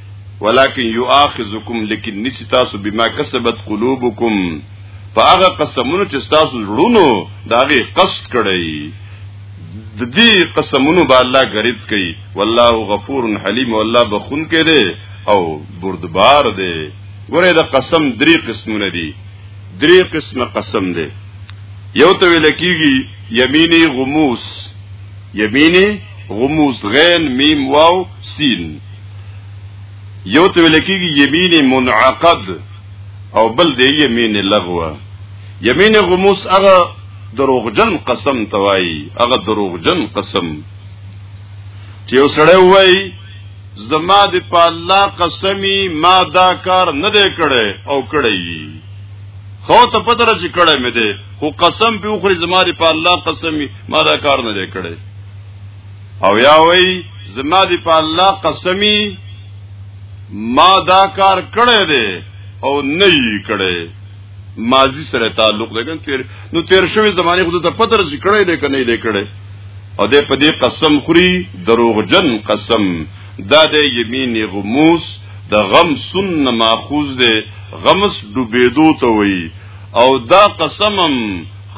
ولكن يؤاخذكم لیکن نسی تاسو بما کسبت قلوبكم په هغه قسمونو چې تاسو زړونو دا غي قصد کړی د دې قسمونو به الله غریب کوي والله غفور حلیم والله بخون کې دی او بردبار دی ګوره دا قسم درې قسمونه دي درې قسمه قسم دی یو ته ویل کیږي یمینی غموس یمینی غموس غین میم واو سین یو ته ویل کېږي یمین منعقد او بل دی یمین لغوه یمین غموس هغه دروغجن قسم توای هغه دروغجن قسم چې یو سړی وای زما د په الله قسمی ما دا کار نه دی کړی او کړی خو ته پته را چې کړی مې دی خو قسم په خوري زما د په الله قسمی ما دا کار نه دی کړی او یا وای زما دی په الله قسمی ما دا کار کړی دی او نه یې کړی ماضی سره تعلق لګن تیر نو تیر شوی زمانه خود ته پتر چې کړی دی کنه دی کړی او دې په دې قسم خوري دروغجن قسم دا د یمین غموس د غم سن ماخوذ دی غمس ډوبېدو ته وای او دا قسمم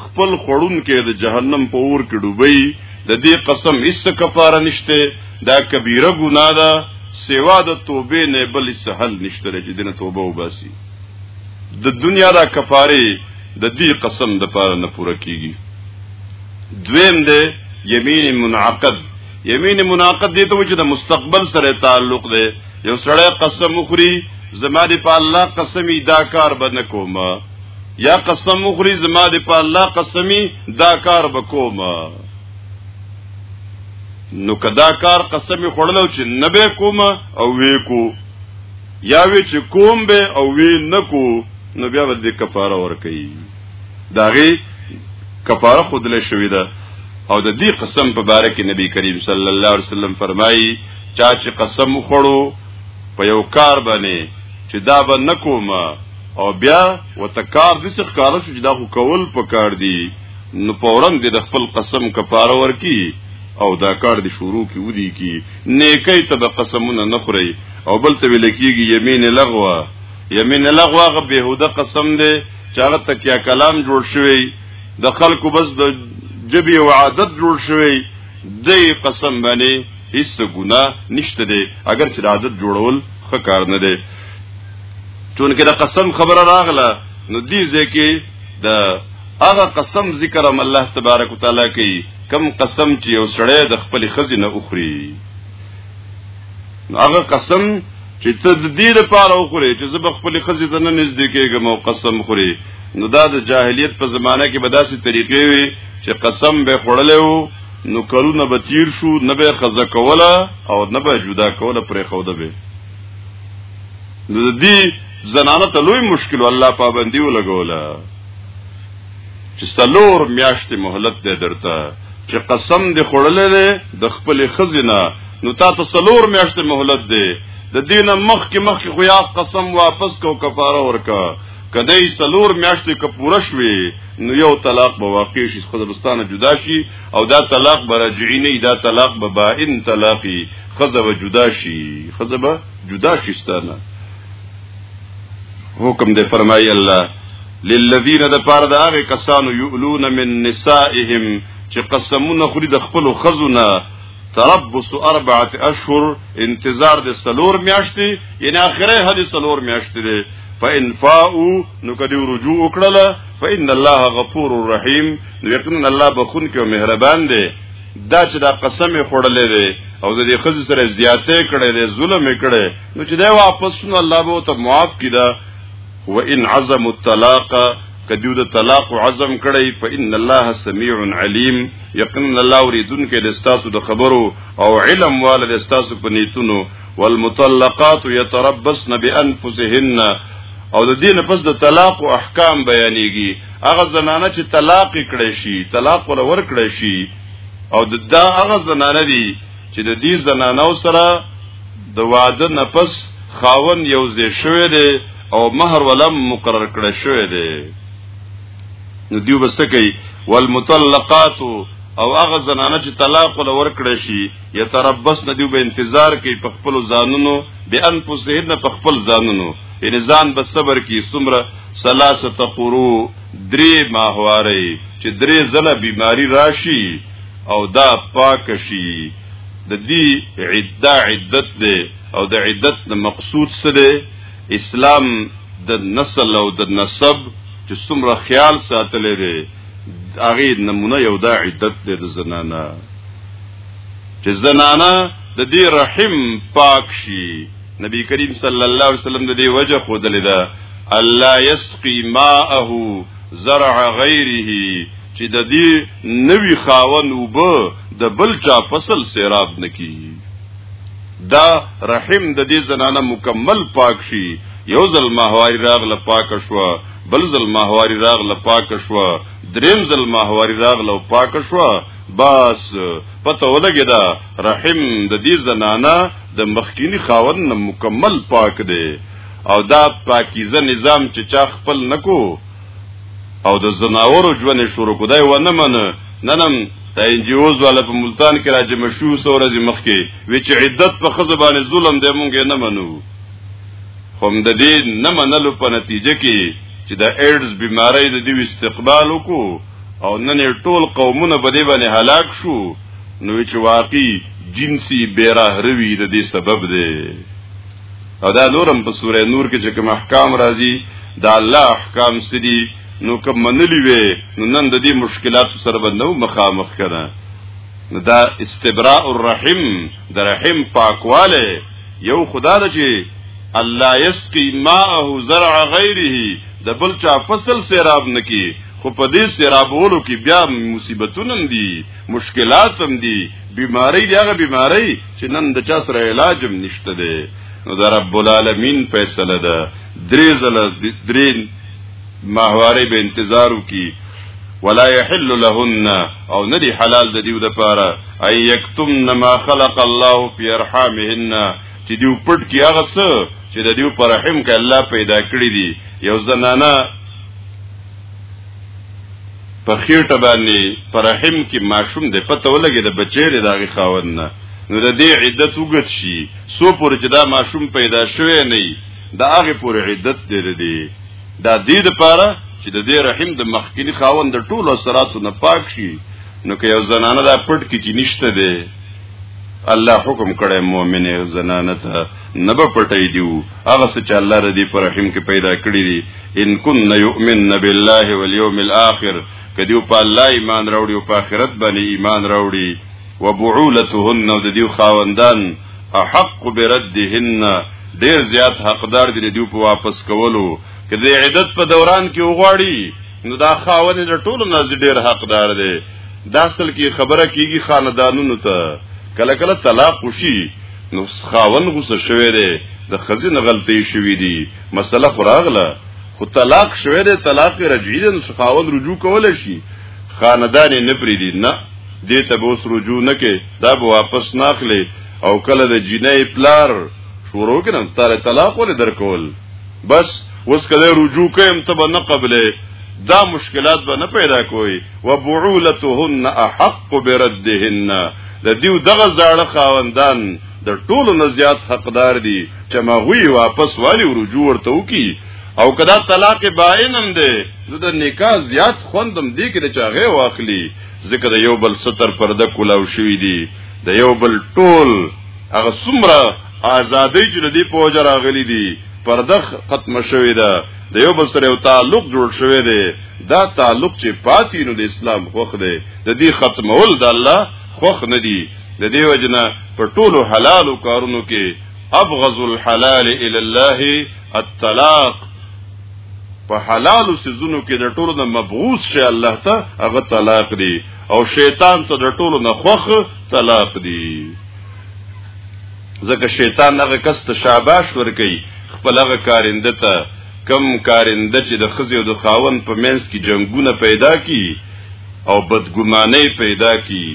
خپل خړونکې د جهنم په اور کې ډوبي د دې قسم هیڅ کفاره نشته دا کبیره ګناه ده سیوا د توبې نه بل څه حل نشته چې دنه توبه وباسي د دنیا دا کفاره د دې قسم د پاره نه پوره کیږي دویم دی یمین منعقد یمین منعقد دی ته چې د مستقبل سره تعلق دی یو سړی قسم وخوري زما دی په الله قسمی دا کار به نه کومه یا قسم مخری زما دی په الله قسمی دا کار بکوم نو کدا کار قسمی خړلو چې نه به کوم او وی کو یا وی چې کوم به او وی نکو نو بیا به د کفاره ور کوي داغه کفاره خودل شوی ده او د دې قسم په باره کې نبی کریم صلی الله علیه وسلم فرمایي چا چې قسم خوړو په یو کار باندې چې دا به نکومه او بیا وتکار د څه ښکار شو چې دا خو کول پکار دی نو پورن دې د خپل قسم کفاره ورکی او دا کار دې شروع کی ودی کی نیکی ته به قسمونه نخوري او بل ته ویل کیږي یمین لغوا یمین لغوا غ بهوده قسم دې چې هغه تکیا کلام جوړ شوی د خلکو بس د جبی او عادت جوړ شوی دې قسم باندې هیڅ ګناه نشته دی اگر چې عادت جوړول خکار نه دی چون کې د قسم خبره راغله نو دې ځکه د هغه قسم ذکر هم الله تبارک وتعالى کوي کم قسم چې یو سړی د خپل خزینه اخري نو هغه قسم چې ته د دې لپاره وخورې چې زه به خپل خزې ته نه نږدې کېږم او قسم خورې نو دا د جاهلیت په زمانه کې به داسې طریقې وي چې قسم به خوړلی وو نو کلونه به تیر شو نه به خزه کوله او نه به جدا کوله پرې خوده به نو د دې زنانه ته لوی مشکل الله پابندي ولګوله چې څلور میاشتې مهلت دی درته چې قسم دې خوړلې ده د خپل خزینه نو تا ته څلور میاشتې مهلت دی د دینه مخ کې مخ کې خو یا قسم واپس کو کفاره ورکا کدی سلور میاشتې که پوره شوي نو یو طلاق به واقع شي خدابستانه جدا شي او دا طلاق به رجعي نه دا طلاق به بائن طلاقي خزه به جدا شي خزه به جدا شي ستانه حکم دې فرمایي الله للذین د پاره د هغه کسانو یؤلون من نسائهم چې قسمونه خوري د خپل خزونه تربص اربعه اشهر انتظار د سلور میاشتې یعنی اخره هدي سلور میاشتې ده فإن فاؤوا نو کدی رجوع وکړه فإن الله غفور رحیم نو یقینا الله بخون کې مهربان دی دا چې دا قسم یې خوړلې دی او د دې خزې سره زیاتې کړې دی ظلم یې کړې نو چې دا واپس نو الله به ته معاف کړي و ان عزم الطلاق کدیو د طلاق عزم کړی فإن الله سميع عليم یقینا الله اوریدونکې د استاسو د خبرو او علم والد استاسو په نیتونو والمطلقات يتربصن بانفسهن او د دین پس د طلاق احکام بیانېږي هغه زنانه چې طلاق کړي شي طلاق ور ور کړي شي او دا هغه زنانه دي چې د دې زنانو سره د واده نفس خاون یو ځای شوی دی او مہر ولم مقرر کړی شوی دی نو دیو بس کوي والمطلقات او هغه زنانه چې طلاق ول ورکړي شي یتربص نه دیو به انتظار کوي په خپل ځانونو به انفسهن په خپل ځانونو ان ځان به صبر کوي سمره ثلاثه قرو درې ماهواري چې درې ځله بیماری راشي او دا پاک شي د دې عده عدت ده او د عدت د مقصود سره اسلام د نسل او د نسب چې څومره خیال ساتلې ده هغه نمونه یو دا عدت ده د زنانه چې زنانه د دې رحم پاک شي نبی کریم صلی الله علیه وسلم د دې وجه خود لیدا الله یسقی ماءه زرع غیره چې د دې نوی خاون وب د بل چا فصل سیراب نکی دا رحم د دې زنانه مکمل پاک شي یو ځل ماهواری راغ له پاک شو بل ځل ماهواری راغ له پاک شو دریم ځل ماهواری راغ له پاک شو بس پته ولګی دا رحم د دې زنانه د مخکینی خاون نه مکمل پاک دی او دا پاکیزه نظام چې چا خپل نکو او د زناورو ژوند شروع کدای و نه منه ننم د انجیوز والا په ملتان کې راځي مشهور سور ځي مخ کې وی چې عدت په خزه باندې ظلم دی مونږ نه منو هم د دې نه منلو په نتیجه کې چې د ایډز بیماری د دې استقبال وکړو او نن ټول قومونه په دې باندې هلاک شو نو چې واقعي جنسي بیرهروي د دې سبب دی او دا نورم په سوره نور کې چې کوم احکام راځي دا الله احکام سدي نو کوم منلی وي نو نن د دې مشکلات سره به نو مخامخ کړه نو دا استبراء الرحم د رحم پاکواله یو خدا د چې الله یسقي ماءه زرع غیره د بل چا فصل سیراب نکی خو په دې سرابولو کې بیا مصیبتونه دي مشکلات هم دي بیماری دی هغه بیماری چې نن د چا سره علاج هم نشته دی نو د رب العالمین فیصله ده درې زله درې ماهواره به انتظارو کی ولا يحل لهن او ندي حلال د دیو د پاره اي يكتمن ما خلق الله في ارحامهن چې دیو پټ کی هغه څه چې د دیو پر رحم کې الله پیدا کړی دی یو زنانه په خېټه باندې پر رحم کې ماشوم د پته ولګي د بچی د داغي خاوند نه نو د دې عدت وګت شي سو پورې چې دا ماشوم پیدا شوی نه دا هغه پورې عدت دی دی دا دې لپاره چې د دې رحم د مخکینی خاوند د ټولو اثراتو نه پاک شي نو که یو زنانه دا پټ کې چې نشته دی الله حکم کړی مؤمنه زنانه ته نه به پټی دیو هغه څه چې الله ردی پر رحم کې پیدا کړی دي ان کن یؤمن بالله والیوم الاخر کدی په الله ایمان راوړي او په آخرت باندې ایمان راوړي وبعولتهن د دیو خاوندان احق بردهن ډیر زیات حقدار دي دیو په واپس کولو کدی عدت په دوران کې وغواړي نو دا خاوند د ټولو نه ډیر حقدار دی دا اصل کې خبره کیږي خاندانونو ته کله کله طلاق وشي نو خاون غوسه شوی دی د خزینه غلطي شوی دی مسله خراغله خو طلاق شوی دی طلاق رجعي دی نو خاون رجوع کول شي خاندان نه پری دی نه دې ته به اوس رجوع نه کې دا به واپس ناخلي او کله د جنې پلار شروع کړم ستاره طلاق ولې درکول بس اوس کله رجوع کوم ته به نه قبلې دا مشکلات به نه پیدا کوي وبعولتهن احق بردهن د دیو دغه زاړه خاوندان د ټولو نه زیات حقدار دي چې ما غوي واپس والی ورجوع ورته وکي او کدا طلاق باینم دی نو د نکاح زیات خوندم دی کې چې هغه واخلي ذکر یو بل ستر پرده کولاو شوی دی د یو بل ټول هغه څومره ازادۍ چې د دې پوجا راغلي دي پرده ختم شوې ده د یو بل سره یو تعلق جوړ شوی دی دا تعلق چې پاتې نو د اسلام خوخ دی د دې ختمول د الله خوخ نه دي د دې وجنه په ټولو حلالو کارونو کې ابغض الحلال الى الله الطلاق په حلالو سيزونو کې د ټولو نه مبغوث شي الله ته هغه طلاق دي او شیطان ته د ټولو نه خوخ طلاق دي ځکه شیطان هغه کس ته شاباش ور کوي خپل هغه کارنده ته کم کارنده چې د خزي او د خاون په منځ کې جنگونه پیدا کی او بدګماني پیدا کی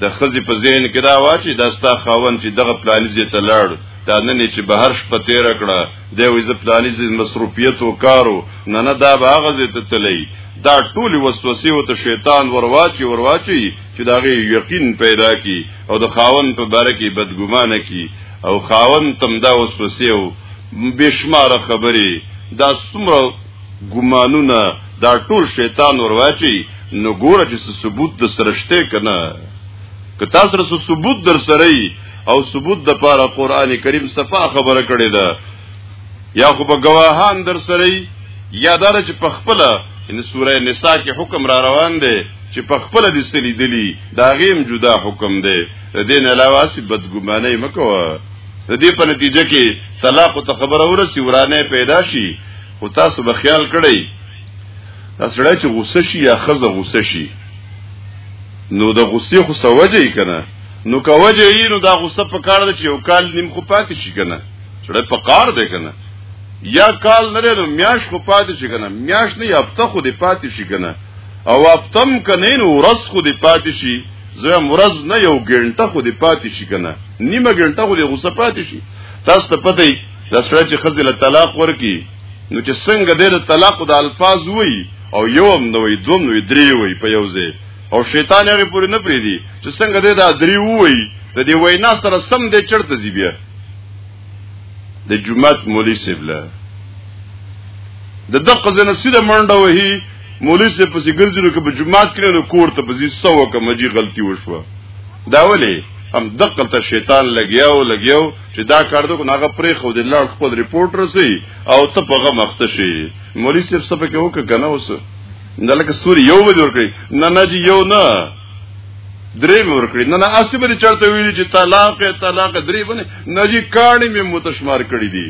د خزي په ذهن کې دا واچي دا ستا خاون چې دغه پلانیزه ته لاړ دا نه نه چې بهر شپه تیر کړه د وې ز پلانیزه مصروفیت او کارو نه نه دا باغه زه ته تللی دا ټول وسوسه او ته شیطان ورواچي ورواچي چې دا غي یقین پیدا کی او د خاون په باره کې بدګمانه کی او خاون تم دا وسوسه او بشمار خبرې دا څومره ګمانونه دا ټول شیطان ورواچي نو ګوره چې ثبوت د سرشته کنه که تاسو سره ثبوت در سره او ثبوت د پاره قران کریم صفه خبره کړې ده یا خو په گواهان در سره یا دار چې په خپل ان سوره نساء کې حکم را روان دی چې په خپل د سلی دلی دا غیم جدا حکم دی د دین علاوه سی بدګمانه مکوه د دې په نتیجه کې طلاق ته خبره ورسی ورانه پیدا شي خو تاسو به خیال کړئ دا سړی چې غوسه شي یا خزه غوسه شي نو د غوسې خو سوجه یې کنه نو کوجه یې نو دا غوسه په کار ده چې یو کال نیم خو پاتې شي کنه سړی په کار دی کنه یا کال نه نو میاش خو پاتې شي کنه میاش نه یا هفته خو دې پاتې شي کنه او هفتم کنه نو ورځ خو دې پاتې شي زه مرز نه یو ګنټه خو دې پاتې شي کنه نیمه ګنټه خو دې غوسه پاتې شي تاسو ته پته لسره چې خزه له طلاق ورکی نو چې څنګه د طلاق د الفاظ وای او یو هم نوې دوم نوې درې وای په یو ځای او شیطان هغه پورې نه پریدي چې څنګه د درې وای د دې وینا سره سم د چرته زی بیا د جمعات مولوی سیبلا د دقه زنه سیده منډه وهی مولوی سیب پسې ګرځي نو که په جمعات کې نو کور ته پسې سو کوم جی غلطي وشوه دا ولې هم دقه ته شیطان لګیاو لګیاو چې دا کار دغه هغه پرې خو د لړ خپل ریپورت رسي او ته په غو مخت شي مولوی صاحب څه پکې وک کنه اوس دلته سوري یو ور کړی نه نه جی یو نه درې ور کړی نه نه اسی به چرته ویلي چې طلاق طلاق درې باندې نه جی کاڼي مې متشمار کړی دي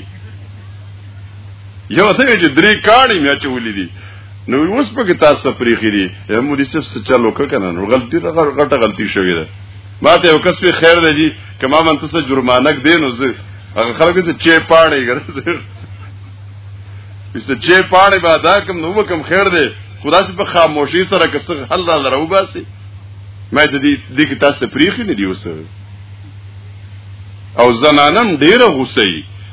یو څه چې درې کاڼي مې چولې دي نو اوس پکې تاسو پرې خېری مولوی صاحب څه چلو کنه نو غلطي غلطه غلطي شوې ده ما ته یو کس په خیر دی جی کما من تاسو جرمانک دی نو زه هغه خلک چې چه پاړې ګرځي است چه پاړې به ادا کوم نو کوم خیر دی خدا سي په خاموشي سره کس حل را لرو باسي مې د دې د کی تاسو پریخي نه دی اوس او زنانم ډیره غوسه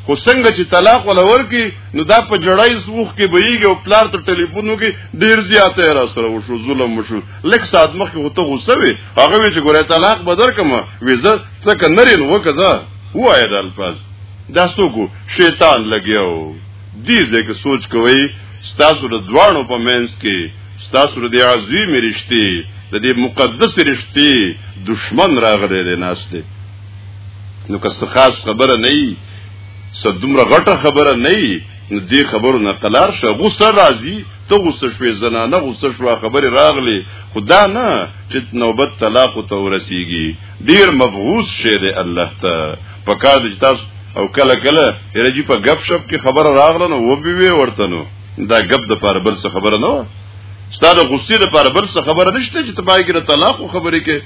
خو څنګه چې طلاق ولور کی نو دا په جړای سوخ کې بهیږي او پلار ته ټلیفون وکي ډیر زیاته را سره وشو ظلم وشو لکه ساعت مخکې هوته غوسه وي هغه وی چې ګوره طلاق به درکم ویزه څکه نرین وکزه وای د الفاظ دا څوګو شیطان لګیاو دې ځکه سوچ کوي ستاسو د دوانو په منځ کې ستاسو د عظیم رښتې د دې مقدس رښتې دشمن راغلی دی ناشته نو که څه خاص خبره نه وي څه دومره غټه خبره نه وي نو دې خبرو نه قلار شه غوسه راځي ته غوسه شوې زنانه غوسه شوه خبره راغلی خدا نه چې نوبت طلاق ته ورسیږي ډیر مبغوس شه دې الله ته پکار دې تاسو او کله کله رجی په غب شپ کې خبره راغله نو و به وی ورته نو دا غب د پر بل څه خبره نه ستاسو غصې د پر بل څه خبره نشته چې تبای کې طلاق خبرې کې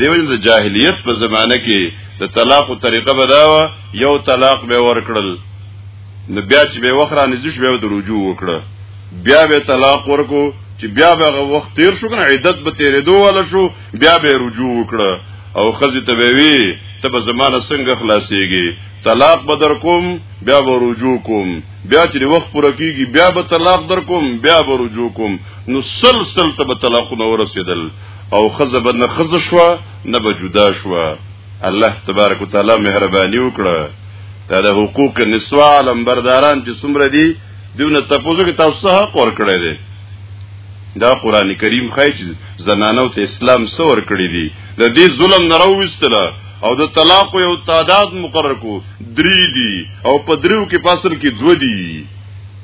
دې وجه د جاهلیت په زمانه کې د طلاق طریقه بداوه یو طلاق به ورکړل نو بیا چې به وخت را نږدې شو بیا به رجوع وکړه بیا به طلاق ورکو چې بیا به هغه وخت تیر شو کنه عدت به تیرېدو ولا شو بیا به رجوع وکړه او خزي ته وی ته به زمانه څنګه خلاصيږي طلاق به در کوم بیا به رجوع کوم بیا چې وخت پوره کیږي بیا به طلاق در کوم بیا به رجوع کوم نو سلسل ته به طلاق نه ورسېدل او خزه به نه خزه شو نه به جدا شو الله تبارک وتعالى مهرباني وکړه دا د حقوق نسوا لمبرداران چې څومره دي دیونه تاسو کې تاسو حق ورکړی دی دا قران کریم خای چې زنانو ته اسلام سور کړی دی د دې ظلم نه راوستله او د طلاق یو تعداد مقرر کو درې دي او په دریو کې پاسل کې دو دي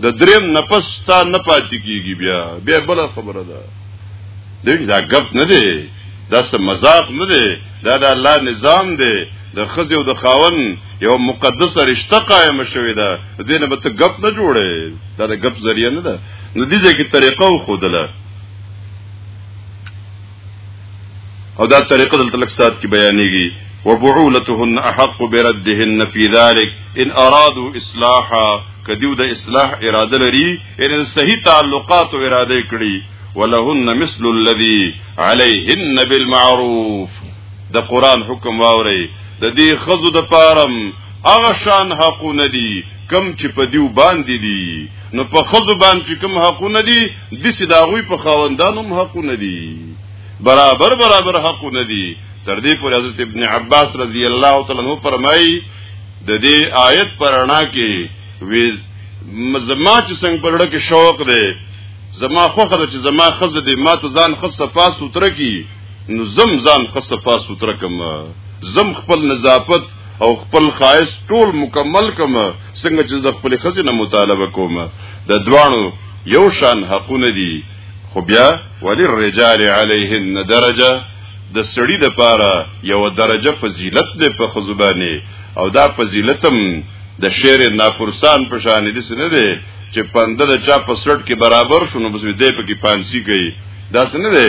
د دریم نفس تا نه پاتې کیږي بیا بیا بل خبره ده دغه دا غب نه دی دا څه مذاق نه دی دا د الله نظام دی د خزې او د خاون یو مقدسه رشته قائم شوې ده دې نه به ته غپ نه جوړې دا د غپ ذریعہ نه ده نو دې ځکه طریقه خو دله او دا طریقه دلته لک سات کې بیانېږي وبعولتهن احق بردهن في ذلك ان ارادوا اصلاحا کدیو د اصلاح اراده لري ان صحیح تعلقات او اراده کړي ولهن مثل الذي عليهن بالمعروف د قران حکم واوري د دې خزو د پارم هغه شان حقونه دي کم چې په دیو باندې دي نو په خزو باندې کم حقونه دي د سې دا غوي په خاوندانو حقونه دي برابر برابر حقونه دي تر دې پورې حضرت ابن عباس رضی الله تعالی عنہ فرمایي د دې آیت پرانا کې وی زما چې څنګه پرړه کې شوق دی زما خوخه چې زما خزه دې ما ته ځان خسته پاس وتر کی نو زم ځان خو صفا سوتره کوم زم خپل نظافت او خپل خایس ټول مکمل کوم څنګه چې د خپل خزینه مطالبه کوم د دوانو یو شان حقونه دي خو بیا ولی الرجال علیهن درجه د سړی د پاره یو درجه فضیلت ده په خزبانی او دا فضیلتم د شعر ناپرسان په شان دي نه ده چې پنده د چا په سرټ کې برابر شونه بس دې په کې پانسی کوي دا څنګه ده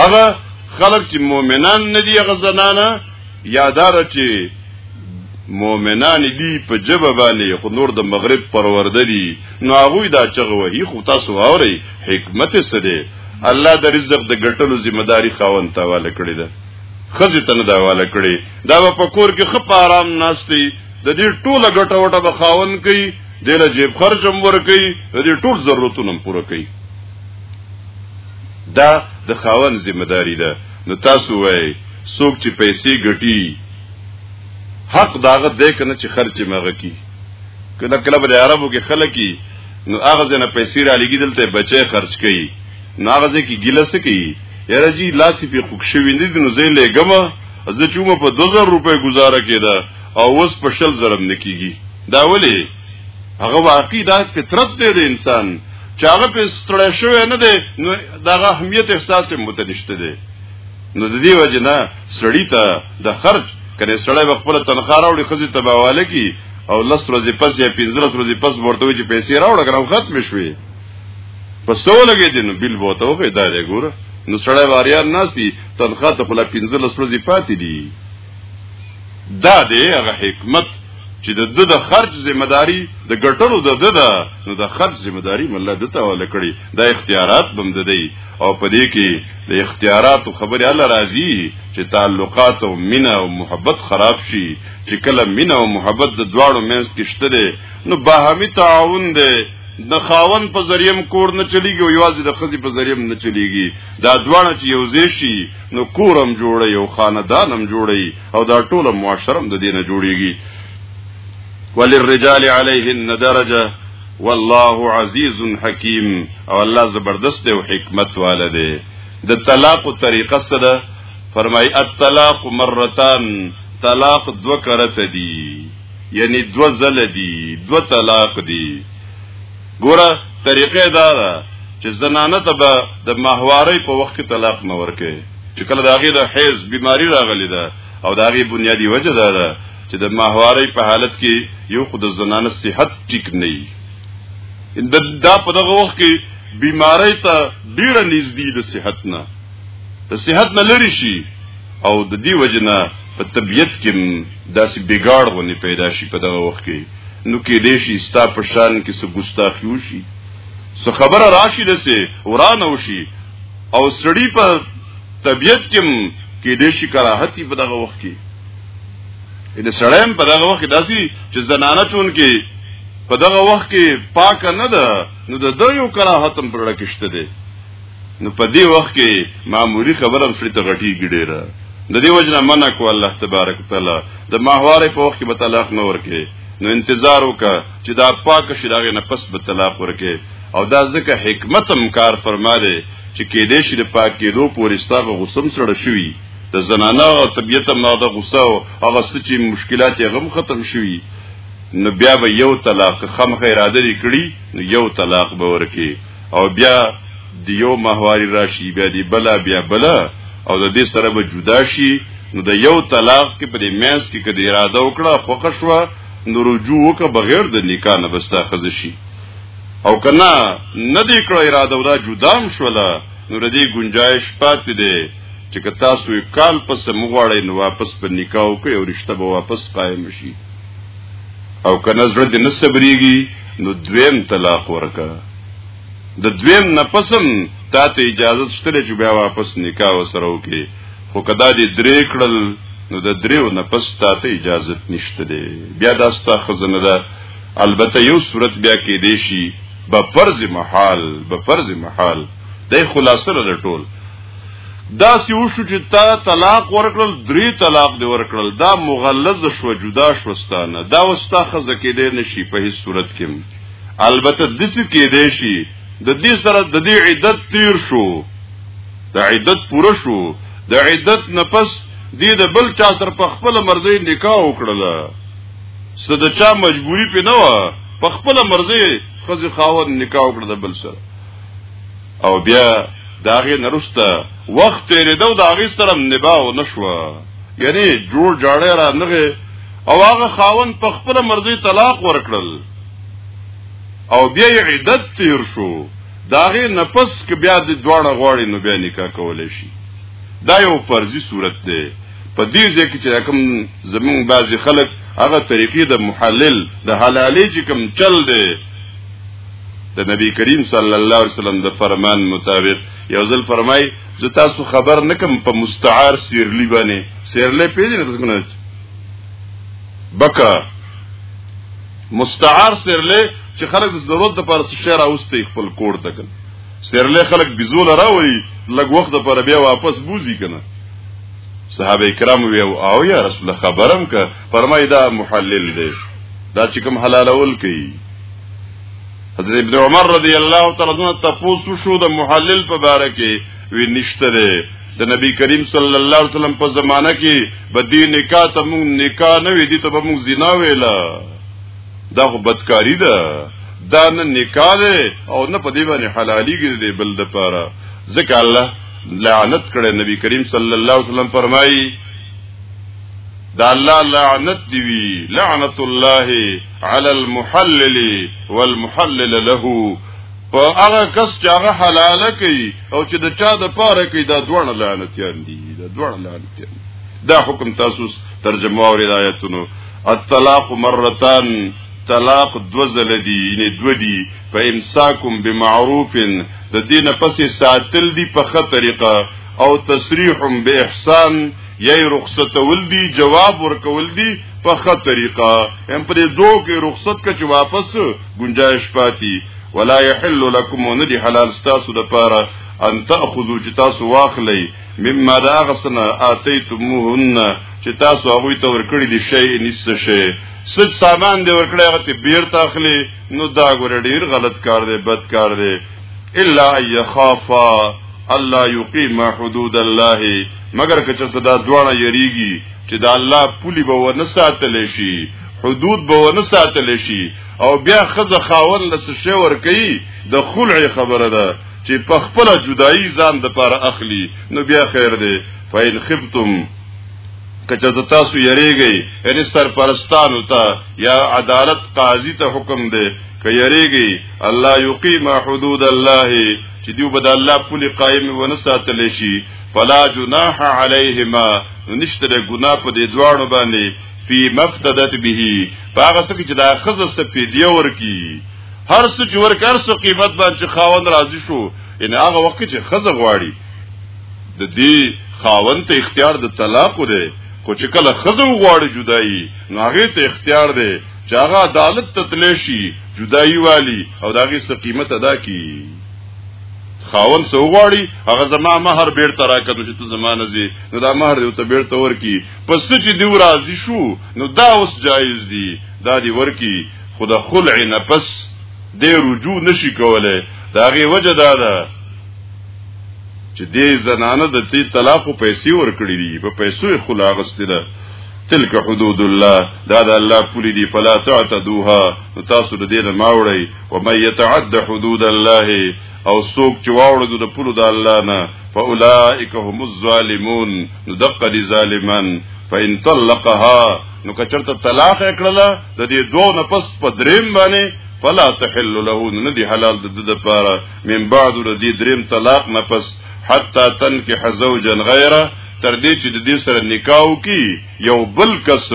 هغه خلک چې مؤمنان نه دي هغه زنانه یادار چې مؤمنان دي په جبه باندې خو نور د مغرب پرورده دي نو هغه دا چغه وهي خو تاسو اوري حکمت څه دی الله د رزق د ګټلو ذمہ داری خاون ته واله کړی ده خځه ته نه دا واله کړی دا په کور کې خپ آرام ناشتي د دې ټوله ګټه وټه به خاون کوي دله جیب خرج هم ور کوي د دې ټول ضرورتونه پوره کوي دا د خاوند ذمہ داری ده نو تاسو وایي څوک چې پیسې ګټي حق داغه دی کنه چې خرچ مغه کی کله کله به عربو کې خلک کی نو هغه ځنه پیسې را لګی دلته بچي خرج کړي نو هغه ځکه ګیلس کوي یاره جی لاسی په خوښ شوی نه دي نو زه لګم از چومه په 2000 روپے گزاره کېده او اوس په شل زرم نکیږي دا ولې هغه واقعي دا فطرت دی د انسان چې هغه په ستړی شوی نه دی نو دغه اهمیت احساس هم مت نشته دی نو د دې وجه نه سړی ته د خرج کله سړی به خپل تنخواه راوړي خزي تباواله کی او لس ورځې پس یا پنځلس ورځې پس ورته وي چې پیسې راوړه کنه ختم شوي په سو لګې دي نو بل بوته وګه دا دی ګوره نو سړی واریان ناسي تنخواه ته خلا پنځلس ورځې پاتې دي دا دی هغه حکمت چې د د خرج ذمہ داری د ګټلو د د نو د خرج ذمہ داری مله د ته ولکړي د اختیارات بم د دی او په دې کې د اختیارات خبره الله راضي چې تعلقات او مینا او محبت خراب شي چې کله مینا او محبت د دواړو مینس کې شته دی نو باهمي تعاون دی د خاون په ذریعہ کور نه چلیږي او یوازې د خزي په ذریعہ نه چلیږي دا دواړه چې یو ځای شي نو کورم جوړي او خاندانم جوړي او دا ټوله معاشرم د دینه جوړيږي وللرجال عليهن درجه والله عزيز حكيم او الله زبردست او حکمت والده د طلاق طریقه سره فرمای الطلاق مرتان طلاق دو کرت دی یعنی دو زل دی دو طلاق دی ګوره طریقه دا ده چې زنانه ته به د ماهواري په وخت کې طلاق نه ورکې چې کله دا غي د حیز بیماری راغلی ده او دا غي بنیادی وجه ده, ده چې د ماهواري په حالت کې یو خود زنانه صحت ټیک نه وي دا په دغه وخت کې بیماری ته ډیره نږدې د صحت نه د صحت نه لري شي او د دې وجنه په طبیعت کې داسې بګاړ غونې پیدا شي په دغه وخت کې نو کې دې شي ستا په شان کې څه ګستاخی وشي څه خبره راشي دسه وران وشي او سړی په طبیعت کې کې دې شي کراهتي په دغه وخت کې دې سړیم په دغه وخت داسي چې زنانه چون کې په دغه وخت کې پاک نه ده نو د یو کراهتم پر لکشته ده نو په دې وخت کې معمولی خبره سړي ته غټیږي ډیره د دې وجنه منع کو الله تبارک تعالی د ماهواره په وخت کې به طلاق نه ورکې نو انتظار وکړه چې دا پاک شي داغه نه پس به طلاق ورکې او دا ځکه حکمت هم کار فرماله چې کې دې شي د پاک کېدو پورې ستاسو غوسم سره شوي د زنانه او طبيعت هم دا غوسه او هغه سچې مشکلات یې غم ختم شوي نو بیا به یو طلاق خامخ اراده لري کړی نو یو طلاق به ورکې او بیا د یو ماهواري راشي بیا دی بلا بیا بلا او د دې سره به جدا شي نو د یو طلاق کې په دې مینس کې کدی اراده وکړه خوښ شو نو رجوع وکړه بغیر د نکاح نه بستا خز شي او کنا نه دی کړو اراده ودا جدام شولا نو ردی گنجائش پات دی چې که تاسو کال پس مغواړی نو واپس په نکاح کوي او رشتہ به واپس قائم شي او کنه زړه دې نه صبرېږي نو دویم طلاق ورکا د دویم نه پسم تا ته اجازه شته چې بیا واپس نکاح وسره وکړي خو کدا دې درې کړل نو د دریو نه پس تا ته اجازه نشته دی بیا دا ستا خزنه ده البته یو صورت بیا کې دی شي به فرض محال به فرض محال د خلاصره د ټول داسې وشو چې تا طلاق ورکړل درې طلاق دی ورکړل دا مغلظ شو جدا شوستانه دا وستا خزه کې دی نشي په هیڅ صورت کې البته د څه کې دی شي د دې سره د دې عدت تیر شو د عدت پوره شو د عدت نفس دې د بل چا تر په خپل مرزي نکاح وکړل څه د چا مجبوری په نه و په خپل مرزي خزه خاوند نکاح وکړل بل سره او بیا داغه نرسته وخت تیرې دو داغه سره نباو نشوه یعنی جوړ جاړه را نغه او هغه خاون په خپل مرزي طلاق ورکړل او بیا یې عدت تیر شو داغه نفس ک بیا د دواړه غواړي نو بیا نکاح کول شي دا یو فرضي صورت دی په دې ځکه چې کوم زمون بعضی خلک هغه طریقې د محلل د حلالې چې کوم چل دی د نبی کریم صلی الله علیه وسلم د فرمان مطابق یو ځل فرمای زه تاسو خبر نکم په مستعار سیرلی باندې سیرلی پیژنې تاسو کنه بکا مستعار سیرلی چې خلک د ضرورت د پر شعر اوستي خپل کوړ دکن سیرلی خلک بزول راوي لګ وخت د پر بیا واپس بوزي کنه صحابه کرام وی او یا رسول خبرم که فرمای دا محلل دی دا چې کوم حلالول کوي حضرت ابن عمر رضی الله تعالی عنہ تاسو شو د محلل په باره کې وی نشته ده د نبی کریم صلی الله علیه وسلم په زمانہ کې بدی نکاح ته مونږ نکاح نه وی دي ته مونږ زنا ویلا دا خو بدکاری ده دا نه نکاح ده او نه په دی باندې حلالي ګرځي بل د پاره ځکه الله لعنت کړي نبی کریم صلی الله علیه وسلم فرمایي دا الله لعنت دی وی لعنت الله علی المحلل والمحلل له په هغه کس چې هغه حلال کوي او چې د چا د پاره کوي دا دوړ لعنتيان دي دا دوړ لعنتيان دا حکم تاسو ترجمه او آیاتونو الطلاق مرتان طلاق دوزل دي یعنی دو دي په امساکم بمعروف د دینه پسې ساتل دي په خه طریقه او تسریح به احسان یې رخصتول دي جواب ورکول دي په خه طریقه هم پر دوه کې رخصت کچ واپس گنجائش پاتی ولا يحل لكم وندي حلال تاسو د پاره ان تاخذوا چې تاسو واخلئ مما دا غسنا اتیتموهن چې تاسو هغه ته ورکړي دي شی نس شی سچ سامان دی ورکړي هغه ته بیر تاخلي نو دا ګور ډیر غلط کار دی بد کار دی الا يخافا الله يقيم حدود الله مگر که چرته دا دواړه یریږي چې د الله پولی به ونه ساتل شي حدود به ونه ساتل شي او بیا خزه خاون لس شي ور کوي د خلع خبره ده چې په خپل جدائی ځان د پاره اخلي نو بیا خیر دی فین خبتم کچه د تاسو یریږي یعنی سرپرستانو ته یا عدالت قاضي ته حکم دی ک یریږي الله یقیم حدود الله چې دیو بد الله پولی قائم ونه ساتل شي فلا جناح علیهما نشته د ګنا په دې دواړو باندې فی مفتدت به هغه څه چې دا خزه څه پیډیو ورکی هر څه چې ورک هر څه قیمت باندې خاون راضی شو ان هغه وخت چې خزه غواړي د دې خاون ته اختیار د طلاق دی خو چې کله خزه غواړي جدائی نو هغه ته اختیار دی چې هغه عدالت ته تلشي جدائی والی او داغه څه قیمت ادا کی خاون سو غواړي هغه زما مہر بیرته راکړو چې ته زمانه زی نو دا مہر یو ته بیرته ورکی پس چې دی راضی شو نو دا اوس جایز دی دا دی ورکی خدا خلع نه پس دی رجوع نشي کوله دا غي وجه دا ده چې دې زنانه د تی طلاق او پیسې ورکړي دي په پیسو خلا غستې ده تلک حدود الله دا د الله پولی دی فلا تعتدوها تاسو د دې نه ماوړی ومن يتعد حدود الله او سوق چې واوړو د پلو د الله نه فاولائک هم الظالمون نو دقه دي ظالمان فان طلقها نو کچرته طلاق کړله د دې دوه نه پس په دریم باندې فلا تحل له نه دي حلال د د پاره من بعد د دې دریم طلاق نه پس حتا تنکح زوجا غیره تر دې چې د دې سره نکاح کی یو بل کس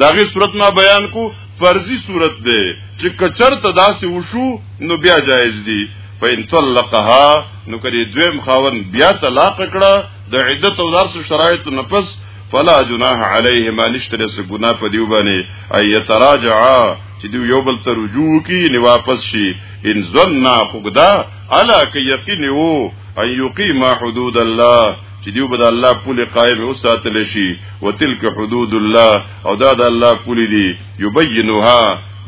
دا غي صورت ما بیان کو فرضی صورت دی چې کچرته داسې وشو نو بیا جایز دی فإن طلقها نو کړي دویم خاون بیا طلاق کړه د عدت او درس شرایط نه پس فلا جناح علیهما نشتره سه ګنا په دیو باندې اي تراجعا چې دیو یو بل ته رجوع کی نو واپس شي ان ظننا خدا الا کې یقین وو ان یقیم حدود الله چې دیو بد الله پوله قائم او ساتل شي وتلک حدود الله او دا د الله پولی دی یبینها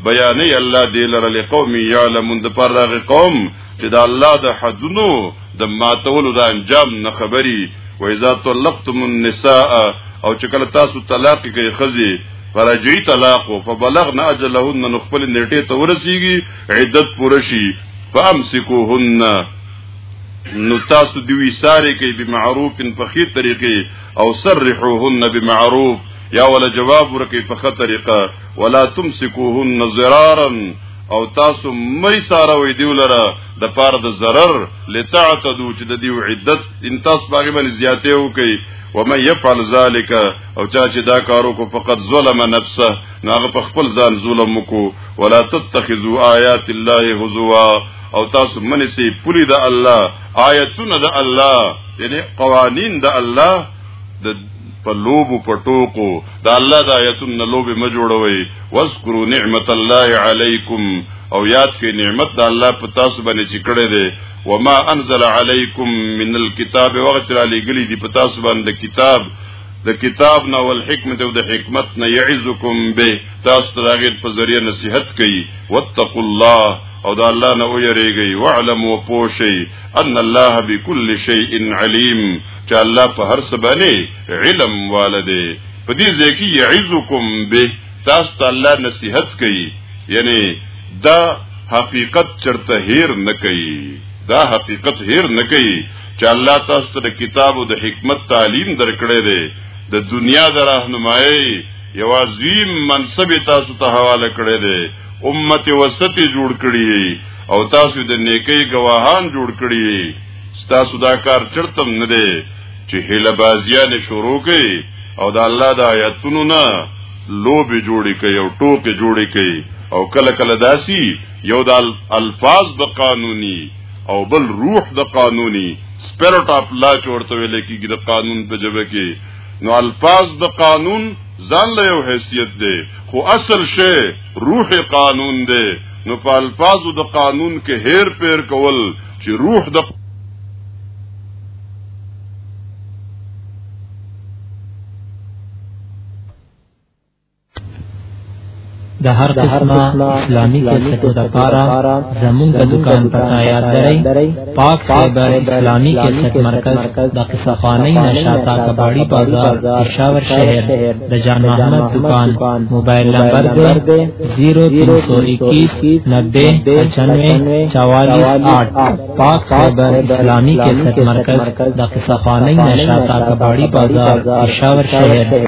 بیانې الله دې لره لقوم یعلمون د پر دغه قوم چې د الله د حدونو د ماتولو د انجام نه خبري و اذا طلقتم النساء او چې کله تاسو طلاق کې خزي فرجی طلاق فبلغنا اجلهن نو خپل نیټه ته ورسیږي عدت پوره شي فامسکوهن نو تاسو دوی ساره کې به معروف په خې طریقې او سرحوهن بمعروف یا ولا جواب ورکی په خه طریقه ولا تمسکوهن ضرارا او تاسو مې ساره وې دیو لره د پار د zarar لتعتدو چې د دیو عدت ان تاسو باغې باندې زیاتې وکي ومن يفعل ذلك او چا چې دا کارو کو فقط ظلم نفسه ناغه په خپل ځان ظلم کو ولا تتخذوا آیات الله هزوا او تاسو منسي پوری د الله آیتونه د الله یعنی قوانین د الله د په لوبو په ټوکو د الله د آیتونو لوبې ما جوړوي واذکروا نعمت الله علیکم او یاد کې نعمت د الله په تاسو باندې چې کړې ده وما انزل علیکم من الكتاب وغت را لګلې دي په تاسو باندې کتاب د کتاب نه او حکمت او د حکمت نه یعزکم به تاسو ته هغه په ذریعہ نصیحت کوي واتقوا الله او د الله نه ویریږي واعلموا پوشي ان الله بكل شيء عليم چې الله په هر څه باندې علم والده په دې ځای کې يعزكم به تاسو ته الله نصيحت کوي یعنی دا حقیقت چرته هیر نه کوي دا حقیقت هیر نه کوي چې الله تاسو ته د کتاب او د حکمت تعلیم درکړي دي د دنیا د راهنمایي یو عظیم منصب تاسو ته حواله کړی دی امت وسط جوړ کړی او تاسو د نیکی گواهان جوړ کړی تاسو دا کار چرتم نه دی چې هله بازیان شروع کړي او د الله د آیاتونو نه لوبي جوړی کوي او ټوکې جوړی کوي او کله کله داسي یو د الفاظ د قانوني او بل روح د قانوني سپیرټ اف لا چورته ویل کېږي د قانون په جبه کې نو الفاظ د قانون ځان له یو حیثیت دی خو اصل شی روح قانون دی نو په الفاظو د قانون کې هیر پیر کول چې روح د د هر قسمه اسلامي کیسټو د پاره زموږ د دکان پتا یاد درئ پاک فایبر اسلامي کیسټ مرکز د قصفانی نشاتا کباړی بازار پېښور شهر د جان محمد دکان موبایل نمبر دی 0321 90 95 448 پاک فایبر اسلامي کیسټ مرکز د قصفانی نشاتا کباړی بازار پېښور شهر